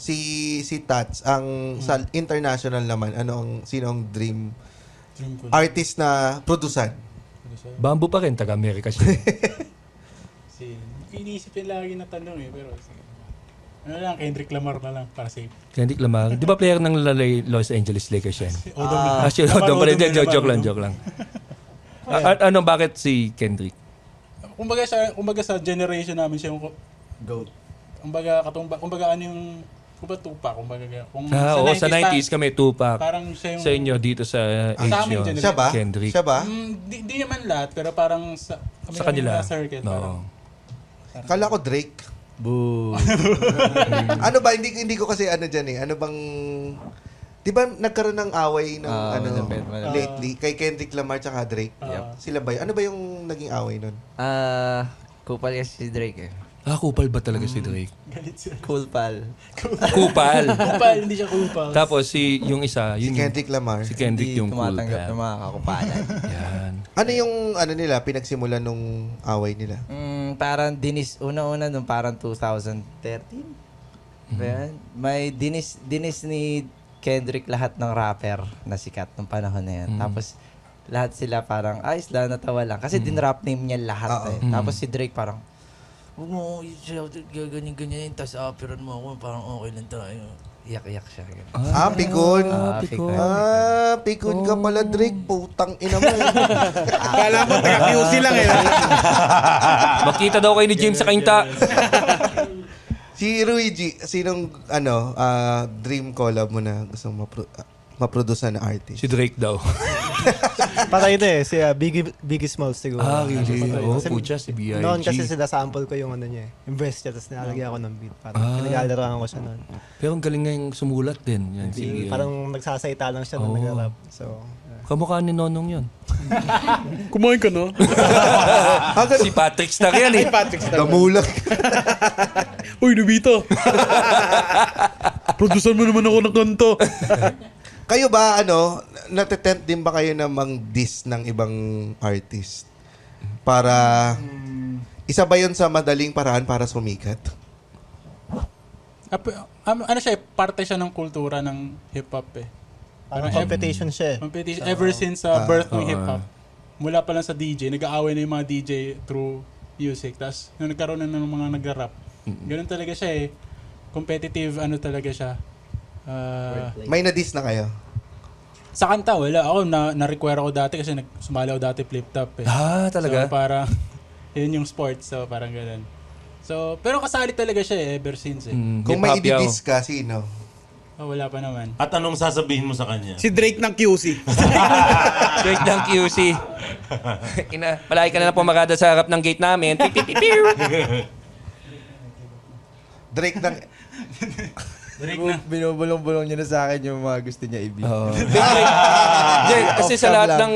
Si si Tats ang sa international naman, ano ang sino ang dream Dream ko. artist na produsan? Bamboo pa rin, taga-Amerika siya. Si, iniisip yun lagi na tanong eh, pero sige. Ano lang, Kendrick Lamar na lang para safe. Kendrick Lamar. Di ba player ng Lalay- Los Angeles Lakers yan? Odom Ah, si Odom pa rin. Hindi, Joke, joke lang, joke lang. A- a- ano, bakit si Kendrick? Kumbaga sa, kumbaga sa generation namin siya yung Goat. kumbaga katumba, kumbaga ano yung kumbaga tupa, kumbaga kung Ah, oo, sa 90s ta- kami, Tupac. Parang siya yung Sa inyo, dito sa Sa age nyo. Siya ba? Kendrick. Siya ba? Mm, di, di naman lahat, pero parang sa, kami Sa kanila. kami na circle, Oo. parang, Kala ko Drake. Boo. ano ba hindi hindi ko kasi ano diyan eh. Ano bang 'Di ba nagkaroon ng away ng Ah, ano malapit, malapit. lately kay Kendrick Lamar tsaka Drake? Yep. Sila ba? yun? Ano ba yung naging away nun? Ah, kupal kasi si Drake eh. Ah, kupal ba talaga si Drake? galit siya. Cool pal. Kupal. Kupal, hindi siya kupal. Tapos si yung isa, Si yun Kendrick Lamar. si Kendrick Hindi yung cool tumatanggap pal. ng mga kakupalan. Yan. Ano yung ano nila pinagsimulan nung away nila? mm, parang dinis, una-una nung parang 2013. Ba yan? May dinis, dinis ni Kendrick lahat ng rapper na sikat nung panahon na yan. Mm. Tapos lahat sila parang ayos lang, natawa lang. Kasi din-rap name niya lahat eh. Mm. Tapos si Drake parang, Huwag mo gaganyan-ganyan, tapos aperan mo ako, parang okay lang tayo. iyak-iyak siya. Ah, pikon. Ah, pikon. Ah, pikon ka pala, Drake. Putang ina mo. eh. Kala mo, taga-QC lang eh. Makita daw kayo ni James sa kainta. si Luigi, sinong ano, ah, dream collab mo na gusto mo ah, maproduce na artist? Si Drake daw. Patay na eh. Si uh, Biggie, Biggie Smalls siguro. Ah, really? Patay. Oh, Kasi pucha, si B.I.G. Noon kasi sila sample ko yung ano niya eh. Yung verse niya, tapos nilalagyan ako ng beat. Parang Ah. pinag-aalaran ko siya noon. Pero ang galing nga yung sumulat din. Yan, si, Hindi, parang nagsasalita lang siya nung Oo. nag-rap. So, Kamukha ni Nonong yun. Kumain ka, no? si Patrick Star yan eh. Si Patrick Star. Damulag. Uy, Nubito. Produsan mo naman ako ng kanto. Kayo ba, ano, natitempt din ba kayo na mang-diss ng ibang artist? Para, isa ba yun sa madaling paraan para sumikat? Ap- ano siya, eh, parte siya ng kultura ng hip-hop eh. Parang competition siya eh. Competition. So, Ever since uh, ah, birth ng oo. hip-hop. Mula pa lang sa DJ, nag-aaway na yung mga DJ through music. Tapos, nung nagkaroon na ng mga nag-rap, ganun talaga siya eh. Competitive, ano talaga siya. Ah, May na-diss na kayo? sa kanta, wala. Ako, na, na-require ako dati kasi nag, sumali ako dati flip-top eh. Ah, talaga? So, parang, yun yung sports. So, parang ganun. So, pero kasali talaga siya eh, ever since eh. Kung may i-diss ka, sino? Oh, wala pa naman. At anong sasabihin mo sa kanya? Si Drake ng QC. Drake ng QC. Ina, palagi ka na lang pumakada sa harap ng gate namin. Pip, pip, Drake ng... Binubulong-bulong niya na sa akin yung mga gusto niya i-beat. Oo. Drake, kasi sa lahat ng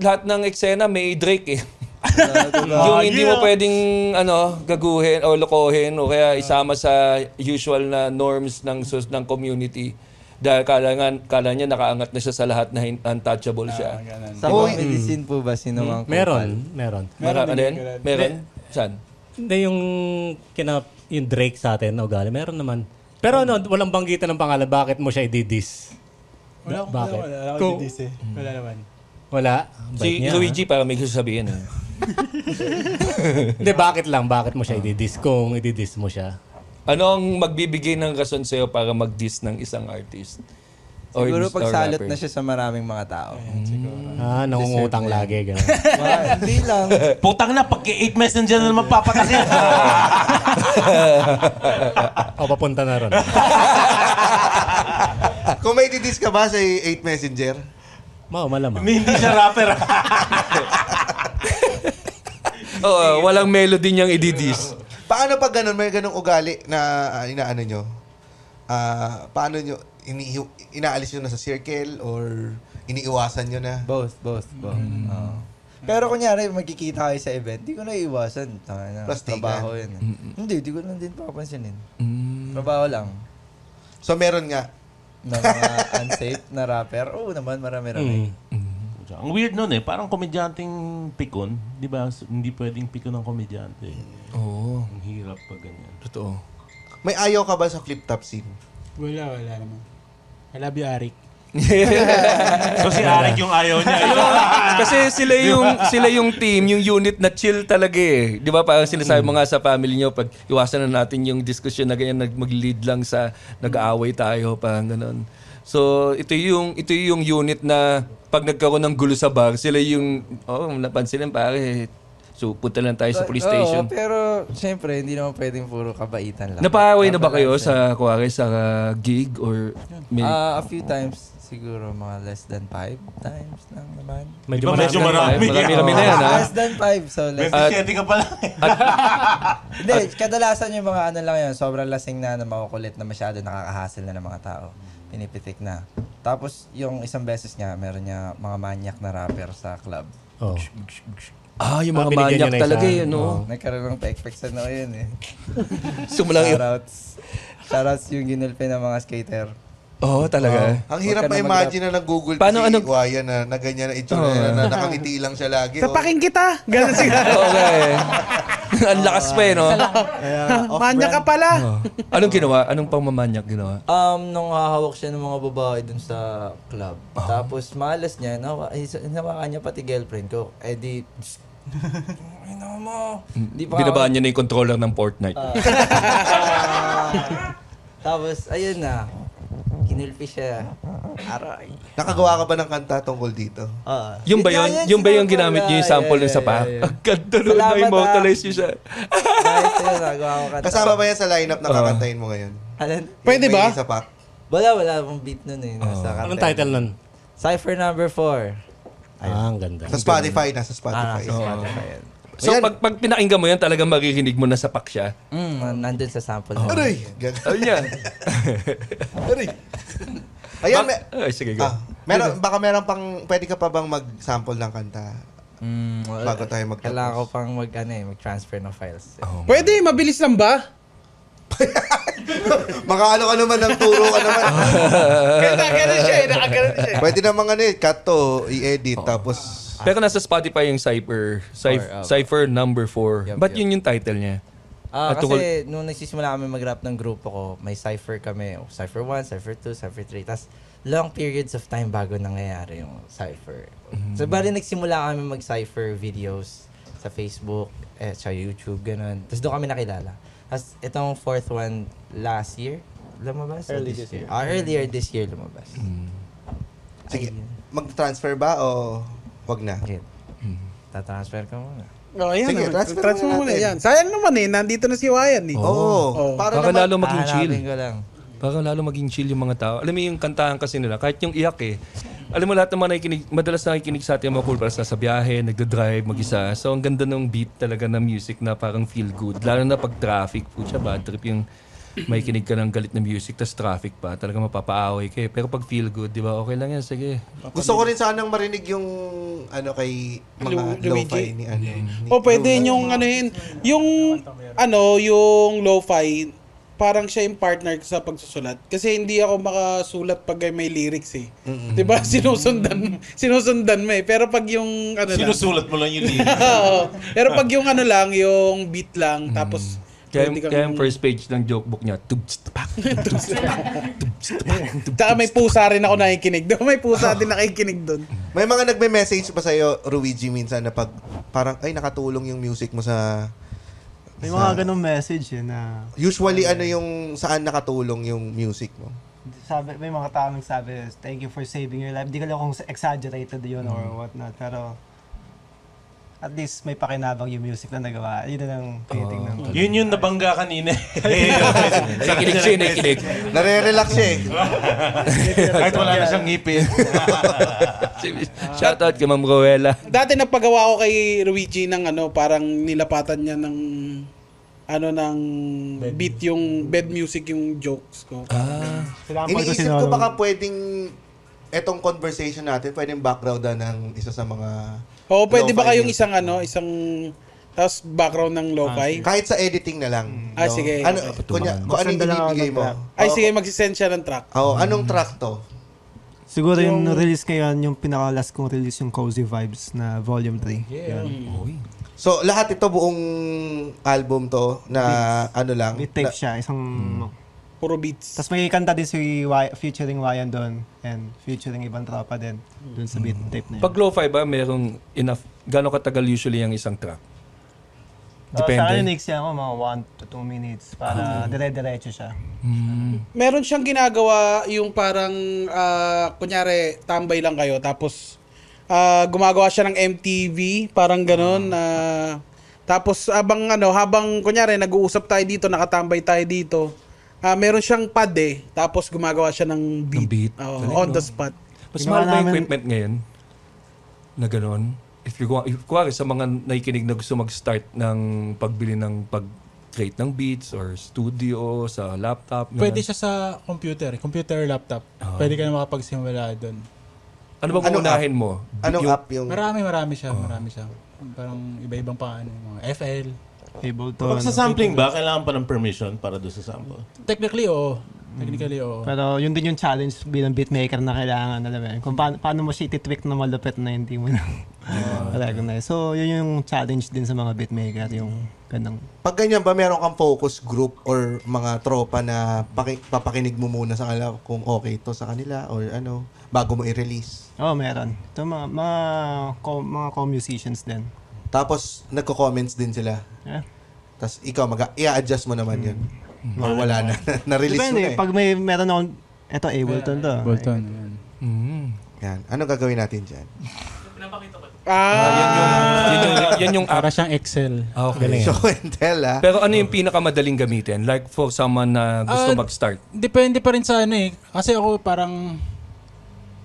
lahat ng eksena may Drake eh. yung hindi mo pwedeng ano gaguhin o lokohin o kaya isama sa usual na norms ng sus ng community dahil kala, nga, kala niya nakaangat na siya sa lahat na untouchable siya. Sa comedy scene po ba, sino mang Meron, meron. Meron din? Meron? Saan? Hindi yung kina yung Drake sa atin na ugali. Meron naman. Pero ano, walang banggitan ng pangalan. Bakit mo siya i-diss? Wala, wala, Bakit? wala, wala, Kung- wala, wala, wala naman. Wala? Si Bait niya, Luigi para may gusto sabihin. Eh. Hindi, bakit lang? Bakit mo siya i-diss kung i-diss mo siya? Ano ang magbibigay ng rason sa'yo para mag-diss ng isang artist? Or Siguro pag salot na siya sa maraming mga tao. Ah, nangungutang lagi. Ganun. Hindi lang. Putang na, pag 8 messenger na naman papatak yan. o, papunta na ron. Kung may i-diss ka ba sa 8 Messenger? Mao, malamang. Hindi siya rapper. Oo, walang melody niyang ididis. Paano pag ganun, may ganung ugali na ah, inaano nyo? Ah, paano nyo, ini inaalis nyo na sa circle or iniiwasan nyo na? Both, both, both. Oo. Pero kunyari, magkikita kayo sa event, di ko na iwasan. Tanga na, Plastikan. trabaho yun. eh. Hindi, di ko na din papansinin. Trabaho lang. So meron nga. Na mga unsafe na rapper, oo naman, marami-rami. Ang weird nun eh, parang komedyanteng pikon. Di ba? So, Hindi pwedeng pikon ng komedyante. Oo. Ang hirap pag ganyan. Totoo. May ayaw ka ba sa flip-top scene? Wala, wala naman. I love you, Arik. so si Arik yung ayaw niya. Kasi sila yung sila yung team, yung unit na chill talaga eh. 'Di ba? Parang sila sabi mo nga sa family niyo pag iwasan na natin yung discussion na ganyan mag-lead lang sa nag-aaway tayo parang ganun. So, ito yung ito yung unit na pag nagkaroon ng gulo sa bar, sila yung oh, napansin lang pare. So, punta lang tayo sa police station. Oo, pero siyempre, hindi naman pwedeng puro kabaitan lang. Napaaway na ba kayo sa kuwari sa uh, gig or may Ah, a few times siguro mga less than five times lang naman. Medyo Di ba medyo marami? Marami-rami na yan, ha? Less than five, so less. 27 ka pa lang. Hindi, kadalasan yung mga ano lang yun, sobrang lasing na na makukulit na masyado nakakahassle na ng mga tao. Pinipitik na. Tapos yung isang beses nga, meron niya mga manyak na rapper sa club. Oh. Ah, yung Ah, mga binigyan manyak talaga yun, no? Oh, nagkaroon ng pek-pek sa noo yun eh. Sumulang yun. Shoutouts. Shoutouts yung ginulpi ng mga skater. Oo, talaga. Ang hirap Huwag ka na ma-imagine na nag-google Paano, si ano- Waya na, na ganyan na itsura Oo. niya, na nakangiti lang siya lagi. oh. Tapaking kita. Ganun siya. Okay. Ang lakas pa eh, no? Manya ka pala. Anong ginawa? Anong pangmamanyak ginawa? Um, nung hahawak siya ng mga babae dun sa club. Tapos malas niya, nawa, eh, nawakan niya pati girlfriend ko. Eh di, ay na mo. Di pa Binabaan niya na yung controller ng Fortnite. Ah. Tapos, ayun na. Kinulpi siya. Aray. Nakagawa ka ba ng kanta tungkol dito? Oo. Yung ba yun? Yung ba yung ginamit niyo yung na. sample Yeah, ng sa yeah, pack? yeah, yeah. Ang ganda nun, Salamat, na-immortalize ah. niyo siya. Kahit sa'yo, nagawa ko kanta. Kasama ba yan sa lineup na kakantahin mo ngayon? Alin? Pwede ba? isa pa? Wala, wala akong beat nun eh. Nasa kanta. Anong title nun? Cypher number 4. Ah, ang ganda. Sa Spotify, nasa Ah, Spotify. nasa Spotify yan. So, pag, pag pinakinggan mo yan, talagang maririnig mo na sa pack siya. Mm, nandun sa sample. Aray! Ano yan? Aray! Ayan, Bak- me- Ay, sige, go. ah, meron, baka meron pang, pwede ka pa bang mag-sample ng kanta? Mm, wala. Bago tayo mag Kailangan ko pang mag, ano, eh, mag-transfer ng files. Pwede, mabilis lang ba? Makaano ka naman ng turo ka naman. Nakaganon siya eh, nakaganon siya. Pwede naman ano eh, cut to, i-edit, tapos... Pero nasa Spotify yung Cypher. Cypher, ah. Cypher number 4. Yup, Ba't yup. yun yung title niya? Ah, At kasi nung nagsisimula kami mag-rap ng grupo ko, may cypher kami. Oh, cypher 1, cypher 2, cypher 3. Tapos long periods of time bago nangyayari yung cypher. So bali nagsimula kami mag-cypher videos sa Facebook, eh, sa YouTube, ganun. Tapos doon kami nakilala. Tapos itong fourth one last year, lumabas? Early this year. Ah, earlier this year lumabas. Sige, mag-transfer ba o wag na? Okay. Tatransfer ka muna. Oh, yan. Sige, naman. transfer transfer muna mo na natin. yan. Sayang naman eh, nandito na si Wayan eh. Oo. Oh. Para Baka naman, lalo maging chill. Hahanapin ko lang. Baka lalo maging chill yung mga tao. Alam mo yung kantahan kasi nila, kahit yung iyak eh. Alam mo lahat ng mga nakikinig, madalas nakikinig sa atin yung mga cool para sa biyahe, nagda-drive, mag-isa. So ang ganda ng beat talaga ng music na parang feel good. Lalo na pag traffic, pucha bad trip yung may kinig ka ng galit na music, tas traffic pa, talaga mapapaaway ka eh. Pero pag feel good, di ba, okay lang yan, sige. gusto ko rin sanang marinig yung ano kay mga Lu- lo-fi Luigi. ni ano. ni- O pwede yung ano yun, yung ano, yung lo-fi, parang siya yung partner ko sa pagsusulat. Kasi hindi ako makasulat pag may lyrics eh. 'Di ba? Sinusundan sinusundan mo eh. Pero pag yung ano lang. Sinusulat mo lang yung lyrics. Oo. Pero pag yung ano lang, yung beat lang, tapos Kaya, kang- kaya yung first page ng joke book niya, tubs, tapak, tubs, tapak, tubs, tubs, Tsaka may pusa rin ako nakikinig doon. May pusa din nakikinig doon. May mga nagme-message pa sa'yo, Ruigi, minsan na pag parang, ay, nakatulong yung music mo sa... May sa- mga ganong message eh na Usually, ano yung, saan nakatulong yung music mo? sabi, may mga tao nagsabi, thank you for saving your life. Di ko lang kung exaggerated yun or what not. Pero at least may pakinabang yung music na nagawa. Yun na lang tinitingnan ko. Yun yung nabangga kanina. Nakikinig siya, nakikinig. Nare-relax siya eh. Kahit wala na siyang ngipin. Shoutout kay Ma'am Rowella. Dati nagpagawa ko kay Luigi ng ano, parang nilapatan niya ng ano ng beat yung bed music yung jokes ko. Ah. Iniisip ko baka pwedeng etong conversation natin, pwedeng background ng isa sa mga Oo, pwede ba kayong isang ano, isang tapos background ng lo-fi? Kahit sa editing na lang. Ah, sige. Ano, Okay. kunya, kung ano yung Sanda lang ako ibibigay ng mo. track. Ay sige, magsisend siya ng track. Oo, anong track to? Siguro yung, Yung- release ngayon, yung pinaka-last kong release yung Cozy Vibes na Volume 3. Yeah. Yun. So, lahat ito buong album to na ano lang. May tape na- siya, isang... Puro beats. Tapos may kanta din si y, featuring Wayan doon and featuring ibang tropa din doon sa beat tape na yun. Pag lo-fi ba, merong enough, gano'ng katagal usually ang isang track? Oh, sa akin, Depende. next ako mga 1 to 2 minutes para dire-diretso siya. Meron siyang ginagawa yung parang ah, kunyari tambay lang kayo tapos ah, gumagawa siya ng MTV, parang ganun na tapos habang ano, habang kunyari nag-uusap tayo dito, nakatambay tayo dito. Ah meron siyang pad eh, tapos gumagawa siya ng beat, beat. Oo, Galing, on no? the spot. Mas mahal ba yung equipment ngayon? Na gano'n? If you if, kuwari sa mga nakikinig na gusto mag-start ng pagbili ng pag-create ng beats or studio sa laptop. ganun. Pwede siya sa computer, computer laptop. Pwede ka na makapagsimula doon. Ano ba Anong unahin mo? Anong Yung- app yung... Marami, marami siya, marami siya. Parang iba-ibang pa ano, mga FL. Ableton. Pag sa sampling ba, kailangan pa ng permission para doon sa sample? Technically, oo. Technically, oo. Pero yun din yung challenge bilang beatmaker na kailangan, alam mo yun. Kung paano, paano mo siya ititweak na malupit na hindi mo na recognize. So, yun yung challenge din sa mga beatmaker, yung ganang Pag ganyan ba, meron kang focus group or mga tropa na paki- papakinig mo muna sa kanila kung okay to sa kanila or ano, bago mo i-release. Oo, oh, meron. Ito mga, mga, co- mga co-musicians din. Tapos, nagko-comments din sila. Yeah. Tapos, ikaw, mag i-adjust mo naman yun. Or wala na. Na-release mo Depende, na eh. pag may meron akong, eto Ableton to. Ableton, Yan. Anong gagawin natin dyan? Ah, yan yung, yan yung, yan yung Para siyang Excel. Ah, okay. Show and tell, ah. Pero ano yung pinakamadaling gamitin? Like for someone na gusto Ah, mag-start? Depende pa rin sa ano eh. Kasi ako parang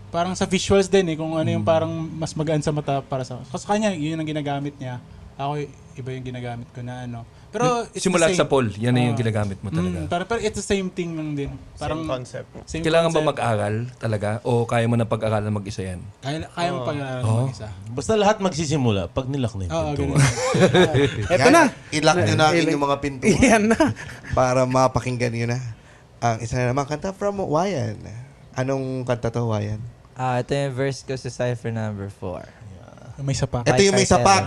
parang sa visuals din eh kung ano yung Hmm. parang mas magaan sa mata para sa kasi kanya yun ang ginagamit niya ako iba yung ginagamit ko na ano pero it's the Simulat same. sa Paul, yan na yung Ah. ginagamit mo talaga. Mm, pero, pero it's the same thing lang din parang concept. same Kailangan ba concept. mag-aral talaga? O kaya mo na pag-aralan mag-isa yan? kaya, kaya mo pag-aaral Oh. mag-isa Basta lahat magsisimula pag nilak na yung Oo, pintuan. ganun. Eto Yan. na. I-lock nyo na ang inyong mga pinto. Yan na. Para mapakinggan nyo na. Ang isa na naman kanta from Wayan. Anong kanta to, Wayan? Ah, ito yung verse ko sa cipher number 4. may sapak Ito yung may sapak.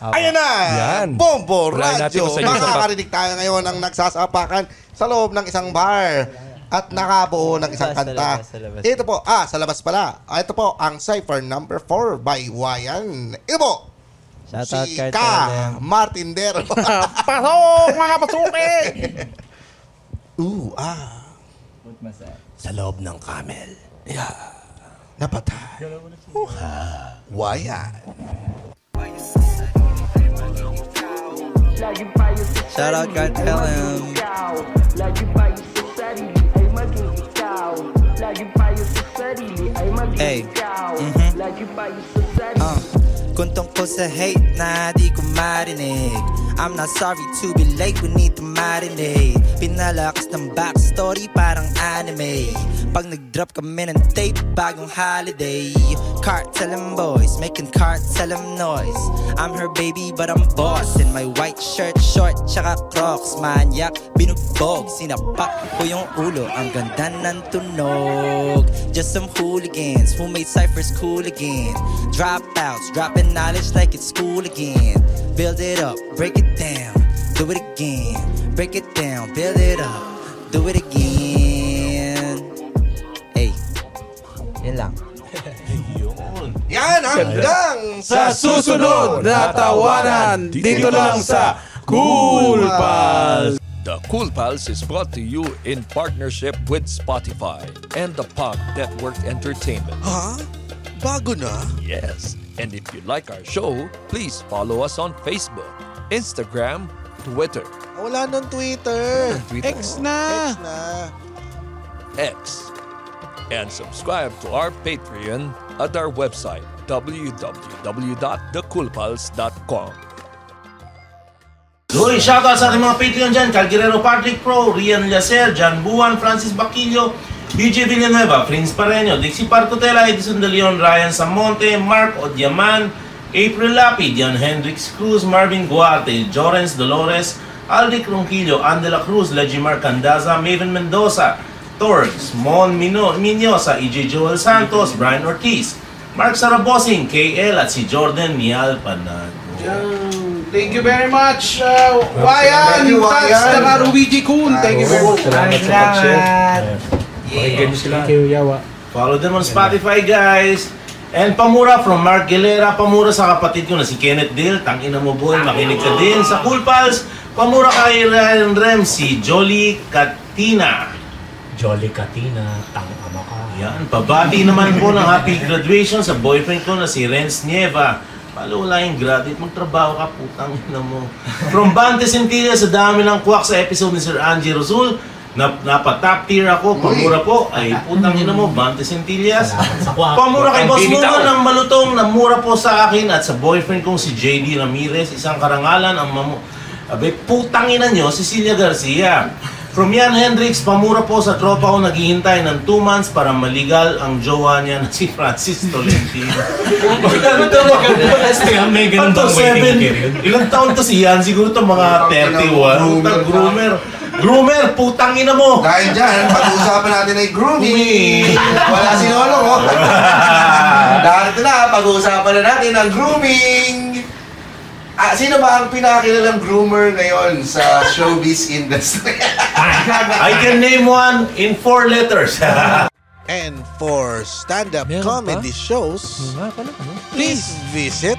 Opo. Ayan na! Yan. Bombo Wala natin Radio! kung yung sapak. Makakarinig tayo ngayon ng nagsasapakan sa loob ng isang bar at nakabuo ng isang Sa kanta. labas, sa labas. Ito po, ah, sa labas pala. Ah, Ito po, ang Cypher number 4 by Wayan. Ito po, Shoutout si Cartel Ka Dem. Martindero. Pasok, mga pasuki! Ooh, ah. Sa loob ng camel. Napatay. Wayan. Shoutout Cartel Dem. Hey. Mhm. Uh, kung tungkol sa hate na di ko marinig I'm not sorry to be late, we need to marinate. Pinalakas ng backstory parang anime. Pag nag-drop kami ng tape, bagong holiday. Cartel and boys, making cartel and noise. I'm her baby but I'm boss In my white shirt, short, tsaka crocs. Manyak, binugbog, sinapak ko yung ulo. Ang ganda ng tunog. Just some hooligans who made ciphers cool again. Dropouts, dropping knowledge like it's school again Build it up, break it down, do it again Break it down, build it up, do it again Hey, yun lang Yan hanggang Sa susunod na tawanan, dito lang sa Cool Pals! The Cool Pals is brought to you in partnership with Spotify and the Pop Network Entertainment. Huh? Bago na? Yes. And if you like our show, please follow us on Facebook, Instagram, Twitter, Wala nang Twitter. Twitter. X na! X na. X, and subscribe to our Patreon at our website www.thecoolpals.com. Uy, shoutout sa ating mga Patreon dyan. Calguerero Patrick Pro, Rian Llacer, Jan Buwan, Francis Baquillo, BJ Villanueva, Prince Pareño, Dixie Parcotela, Edison De Leon, Ryan Samonte, Mark Odiaman, April Lapid, Jan Hendrix Cruz, Marvin Guarte, Jorens Dolores, Aldic Ronquillo, Andela Cruz, Legimar Candaza, Maven Mendoza, Torgs, Mon Mino, Minyosa, EJ Joel Santos, Brian Ortiz, Mark Sarabosing, KL at si Jordan Mial Panago. Thank you very much, uh, Wayan! Thank you, Tats, Luigi Kun. Thank you very much. Salamat sa pag-share. Pakinggan niyo sila. Thank you, Yawa. Follow them on Spotify, guys. And Pamura from Mark Galera. Pamura sa kapatid ko na si Kenneth Dale. Tangina mo boy, makinig ka din. Sa Cool Pals, Pamura kay Ryan Rem, si Jolly Katina. Jolly Katina, tang ama ka. Yan, pabati naman po ng happy graduation sa boyfriend ko na si Renz Nieva. Palo wala yung graduate, magtrabaho ka, putang ina mo. From Bante Centilla, sa dami ng kwak sa episode ni Sir Angie Rosul, na, napa-top tier ako, pamura po, ay putang ina mo, Bante Centillas. Pamura kay Boss. Muno ng malutong na mura po sa akin at sa boyfriend kong si JD Ramirez, isang karangalan ang mamu... Abe, putang ina nyo, Cecilia Garcia. From Yan Hendrix, pamura po sa tropa ko naghihintay ng 2 months para maligal ang jowa niya na si Francis Tolentino. Ilan to? Kaya may ganun to, bang waiting seven? period? Ilang taon to si Yan? Siguro to mga 31. Groomer. Groomer. Groomer, putang ina mo. Dahil dyan, pag-uusapan natin ay grooming. Wala si Lolo ko. Dahil ito na, pag-uusapan na natin ang grooming. Ah, sino ba ang pinakakilalang groomer ngayon sa showbiz industry? I can name one in four letters. And for stand-up comedy shows, please visit